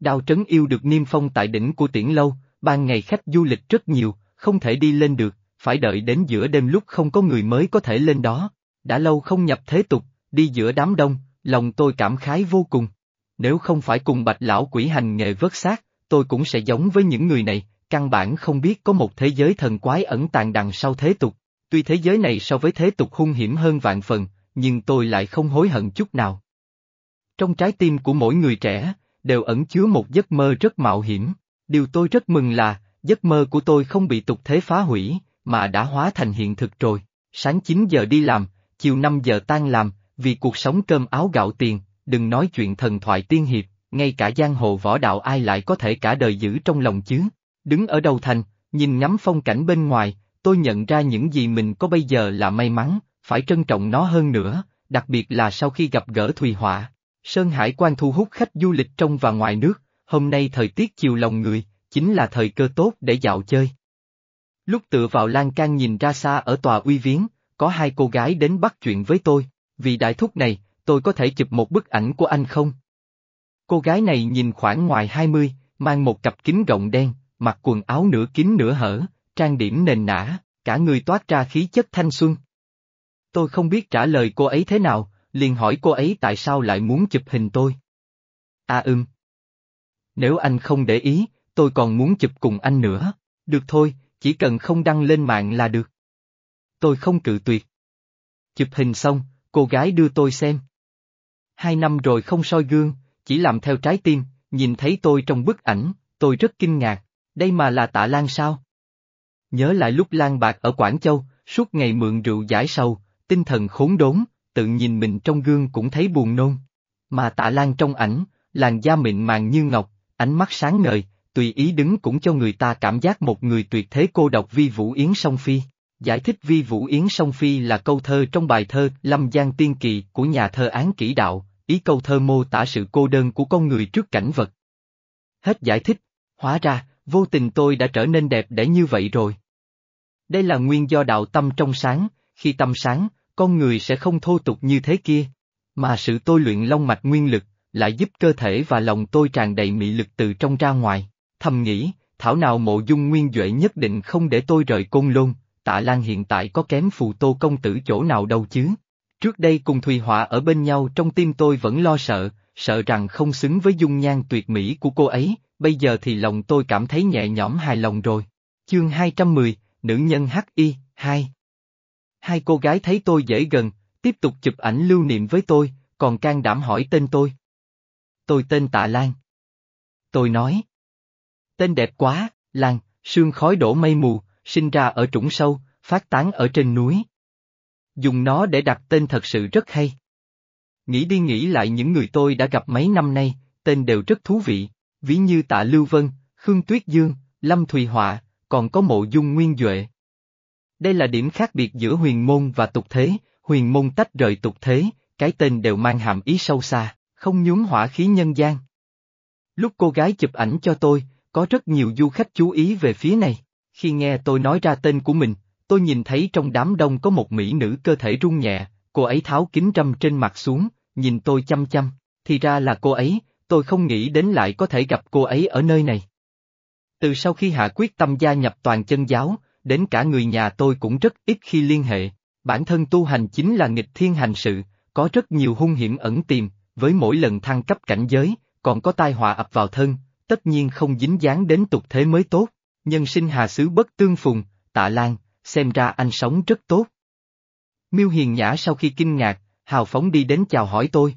Đào Trấn Yêu được niêm phong tại đỉnh của Tiễn Lâu, ban ngày khách du lịch rất nhiều, không thể đi lên được, phải đợi đến giữa đêm lúc không có người mới có thể lên đó. Đã lâu không nhập thế tục, đi giữa đám đông, lòng tôi cảm khái vô cùng. Nếu không phải cùng bạch lão quỷ hành nghệ vớt xác, tôi cũng sẽ giống với những người này, căn bản không biết có một thế giới thần quái ẩn tàng đằng sau thế tục. Tuy thế giới này so với thế tục hung hiểm hơn vạn phần, nhưng tôi lại không hối hận chút nào. Trong trái tim của mỗi người trẻ, đều ẩn chứa một giấc mơ rất mạo hiểm. Điều tôi rất mừng là, giấc mơ của tôi không bị tục thế phá hủy, mà đã hóa thành hiện thực rồi. Sáng 9 giờ đi làm, chiều 5 giờ tan làm, vì cuộc sống cơm áo gạo tiền, đừng nói chuyện thần thoại tiên hiệp, ngay cả giang hồ võ đạo ai lại có thể cả đời giữ trong lòng chứ. Đứng ở đầu thành, nhìn ngắm phong cảnh bên ngoài, tôi nhận ra những gì mình có bây giờ là may mắn, phải trân trọng nó hơn nữa, đặc biệt là sau khi gặp gỡ Thùy Họa. Sơn Hải quan thu hút khách du lịch trong và ngoài nước, hôm nay thời tiết chiều lòng người, chính là thời cơ tốt để dạo chơi. Lúc tựa vào lan can nhìn ra xa ở tòa uy viếng, có hai cô gái đến bắt chuyện với tôi, vì đại thúc này, tôi có thể chụp một bức ảnh của anh không? Cô gái này nhìn khoảng ngoài 20, mang một cặp kính rộng đen, mặc quần áo nửa kín nửa hở, trang điểm nền nã, cả người toát ra khí chất thanh xuân. Tôi không biết trả lời cô ấy thế nào, liền hỏi cô ấy tại sao lại muốn chụp hình tôi. À ưm. Nếu anh không để ý, tôi còn muốn chụp cùng anh nữa. Được thôi, chỉ cần không đăng lên mạng là được. Tôi không cự tuyệt. Chụp hình xong, cô gái đưa tôi xem. Hai năm rồi không soi gương, chỉ làm theo trái tim, nhìn thấy tôi trong bức ảnh, tôi rất kinh ngạc, đây mà là tạ Lan sao? Nhớ lại lúc Lan Bạc ở Quảng Châu, suốt ngày mượn rượu giải sầu, tinh thần khốn đốn, tự nhìn mình trong gương cũng thấy buồn nôn. Mà tạ Lan trong ảnh, làn da mịn màng như ngọc, ánh mắt sáng ngời, tùy ý đứng cũng cho người ta cảm giác một người tuyệt thế cô độc vi Vũ Yến Song Phi. Giải thích vi Vũ Yến Song Phi là câu thơ trong bài thơ Lâm Giang Tiên Kỳ của nhà thơ Án Kỷ Đạo, ý câu thơ mô tả sự cô đơn của con người trước cảnh vật. Hết giải thích, hóa ra, vô tình tôi đã trở nên đẹp để như vậy rồi. Đây là nguyên do đạo tâm trong sáng, khi tâm sáng, con người sẽ không thô tục như thế kia, mà sự tôi luyện long mạch nguyên lực, lại giúp cơ thể và lòng tôi tràn đầy mị lực từ trong ra ngoài. Thầm nghĩ, thảo nào mộ dung nguyên Duệ nhất định không để tôi rời côn lôn, tạ Lan hiện tại có kém phù tô công tử chỗ nào đâu chứ. Trước đây cùng Thùy Họa ở bên nhau trong tim tôi vẫn lo sợ, sợ rằng không xứng với dung nhan tuyệt mỹ của cô ấy, bây giờ thì lòng tôi cảm thấy nhẹ nhõm hài lòng rồi. Chương 210, Nữ nhân H.I. 2 Hai cô gái thấy tôi dễ gần, tiếp tục chụp ảnh lưu niệm với tôi, còn can đảm hỏi tên tôi. Tôi tên Tạ Lan. Tôi nói. Tên đẹp quá, Lan, sương khói đổ mây mù, sinh ra ở trũng sâu, phát tán ở trên núi. Dùng nó để đặt tên thật sự rất hay. Nghĩ đi nghĩ lại những người tôi đã gặp mấy năm nay, tên đều rất thú vị, ví như Tạ Lưu Vân, Khương Tuyết Dương, Lâm Thùy Họa, còn có mộ dung nguyên Duệ. Đây là điểm khác biệt giữa huyền môn và tục thế, huyền môn tách rời tục thế, cái tên đều mang hàm ý sâu xa, không nhúng hỏa khí nhân gian. Lúc cô gái chụp ảnh cho tôi, có rất nhiều du khách chú ý về phía này. Khi nghe tôi nói ra tên của mình, tôi nhìn thấy trong đám đông có một mỹ nữ cơ thể rung nhẹ, cô ấy tháo kính râm trên mặt xuống, nhìn tôi chăm chăm, thì ra là cô ấy, tôi không nghĩ đến lại có thể gặp cô ấy ở nơi này. Từ sau khi hạ quyết tâm gia nhập toàn chân giáo, đến cả người nhà tôi cũng rất ít khi liên hệ, bản thân tu hành chính là nghịch thiên hành sự, có rất nhiều hung hiểm ẩn tiềm, với mỗi lần thăng cấp cảnh giới, còn có tai họa ập vào thân, tất nhiên không dính dáng đến tục thế mới tốt, nhân sinh hà xứ bất tương phùng, tạ lan, xem ra anh sống rất tốt. Miêu Hiền Nhã sau khi kinh ngạc, hào phóng đi đến chào hỏi tôi.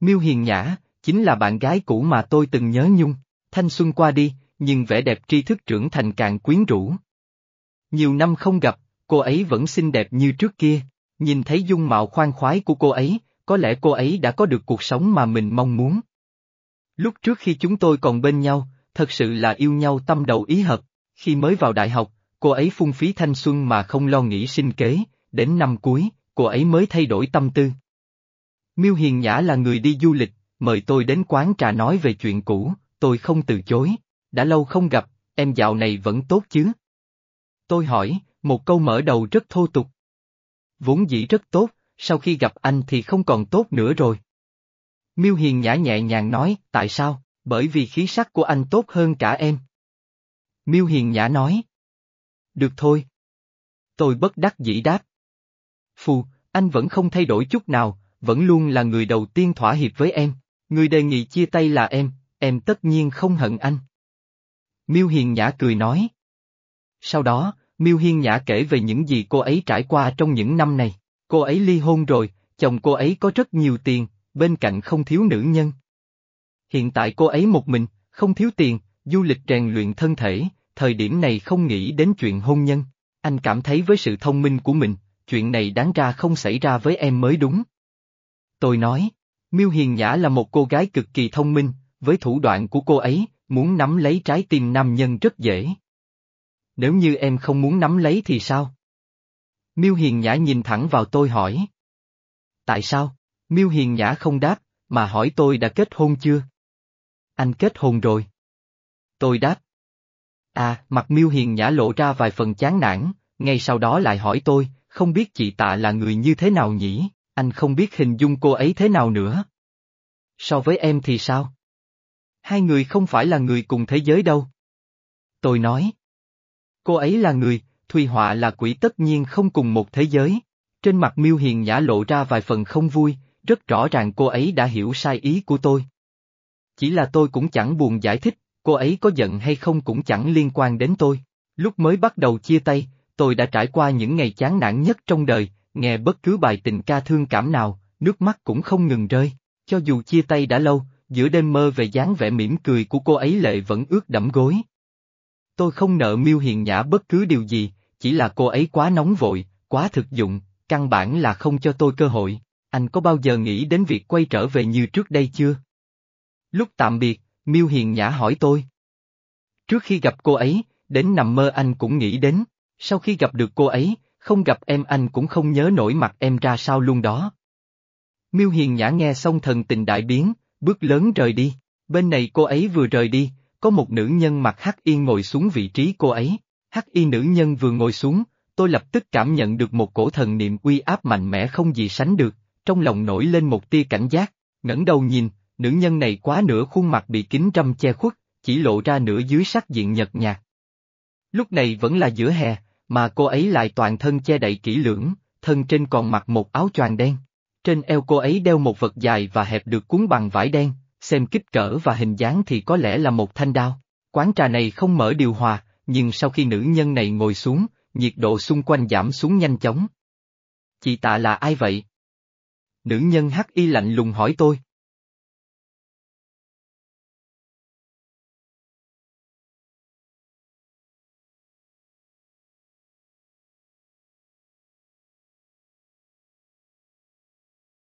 Miêu Hiền Nhã, chính là bạn gái cũ mà tôi từng nhớ nhung, thanh xuân qua đi, nhưng vẻ đẹp tri thức trưởng thành càng quyến rũ. Nhiều năm không gặp, cô ấy vẫn xinh đẹp như trước kia, nhìn thấy dung mạo khoan khoái của cô ấy, có lẽ cô ấy đã có được cuộc sống mà mình mong muốn. Lúc trước khi chúng tôi còn bên nhau, thật sự là yêu nhau tâm đầu ý hợp, khi mới vào đại học, cô ấy phung phí thanh xuân mà không lo nghĩ sinh kế, đến năm cuối, cô ấy mới thay đổi tâm tư. Miêu Hiền Nhã là người đi du lịch, mời tôi đến quán trà nói về chuyện cũ, tôi không từ chối, đã lâu không gặp, em dạo này vẫn tốt chứ? Tôi hỏi, một câu mở đầu rất thô tục. Vốn dĩ rất tốt, sau khi gặp anh thì không còn tốt nữa rồi. Miêu Hiền Nhã nhẹ nhàng nói, tại sao? Bởi vì khí sắc của anh tốt hơn cả em. Miêu Hiền Nhã nói. Được thôi. Tôi bất đắc dĩ đáp. Phù, anh vẫn không thay đổi chút nào, vẫn luôn là người đầu tiên thỏa hiệp với em. Người đề nghị chia tay là em, em tất nhiên không hận anh. Miêu Hiền Nhã cười nói. Sau đó, Miêu Hiền Nhã kể về những gì cô ấy trải qua trong những năm này. Cô ấy ly hôn rồi, chồng cô ấy có rất nhiều tiền, bên cạnh không thiếu nữ nhân. Hiện tại cô ấy một mình, không thiếu tiền, du lịch rèn luyện thân thể, thời điểm này không nghĩ đến chuyện hôn nhân. Anh cảm thấy với sự thông minh của mình, chuyện này đáng ra không xảy ra với em mới đúng. Tôi nói, Miêu Hiền Nhã là một cô gái cực kỳ thông minh, với thủ đoạn của cô ấy, muốn nắm lấy trái tim nam nhân rất dễ. Nếu như em không muốn nắm lấy thì sao? Miêu Hiền Nhã nhìn thẳng vào tôi hỏi. Tại sao? Miêu Hiền Nhã không đáp, mà hỏi tôi đã kết hôn chưa? Anh kết hôn rồi. Tôi đáp. À, mặt Miêu Hiền Nhã lộ ra vài phần chán nản, ngay sau đó lại hỏi tôi, không biết chị tạ là người như thế nào nhỉ, anh không biết hình dung cô ấy thế nào nữa. So với em thì sao? Hai người không phải là người cùng thế giới đâu. Tôi nói. Cô ấy là người, Thùy Họa là quỷ tất nhiên không cùng một thế giới. Trên mặt Miêu Hiền Nhã lộ ra vài phần không vui, rất rõ ràng cô ấy đã hiểu sai ý của tôi. Chỉ là tôi cũng chẳng buồn giải thích, cô ấy có giận hay không cũng chẳng liên quan đến tôi. Lúc mới bắt đầu chia tay, tôi đã trải qua những ngày chán nản nhất trong đời, nghe bất cứ bài tình ca thương cảm nào, nước mắt cũng không ngừng rơi. Cho dù chia tay đã lâu, giữa đêm mơ về dáng vẻ mỉm cười của cô ấy lệ vẫn ướt đẫm gối. Tôi không nợ miêu hiền nhã bất cứ điều gì, chỉ là cô ấy quá nóng vội, quá thực dụng, căn bản là không cho tôi cơ hội. Anh có bao giờ nghĩ đến việc quay trở về như trước đây chưa? Lúc tạm biệt, miêu hiền nhã hỏi tôi. Trước khi gặp cô ấy, đến nằm mơ anh cũng nghĩ đến, sau khi gặp được cô ấy, không gặp em anh cũng không nhớ nổi mặt em ra sao luôn đó. Miêu hiền nhã nghe xong thần tình đại biến, bước lớn rời đi, bên này cô ấy vừa rời đi, có một nữ nhân mặc hắc y ngồi xuống vị trí cô ấy, hắc y nữ nhân vừa ngồi xuống, tôi lập tức cảm nhận được một cổ thần niệm uy áp mạnh mẽ không gì sánh được, trong lòng nổi lên một tia cảnh giác, ngẩng đầu nhìn, nữ nhân này quá nửa khuôn mặt bị kính trăm che khuất, chỉ lộ ra nửa dưới sắc diện nhợt nhạt. Lúc này vẫn là giữa hè, mà cô ấy lại toàn thân che đậy kỹ lưỡng, thân trên còn mặc một áo choàng đen. Trên eo cô ấy đeo một vật dài và hẹp được cuốn bằng vải đen, xem kích cỡ và hình dáng thì có lẽ là một thanh đao. Quán trà này không mở điều hòa, nhưng sau khi nữ nhân này ngồi xuống, nhiệt độ xung quanh giảm xuống nhanh chóng. Chị tạ là ai vậy? Nữ nhân hắc y lạnh lùng hỏi tôi.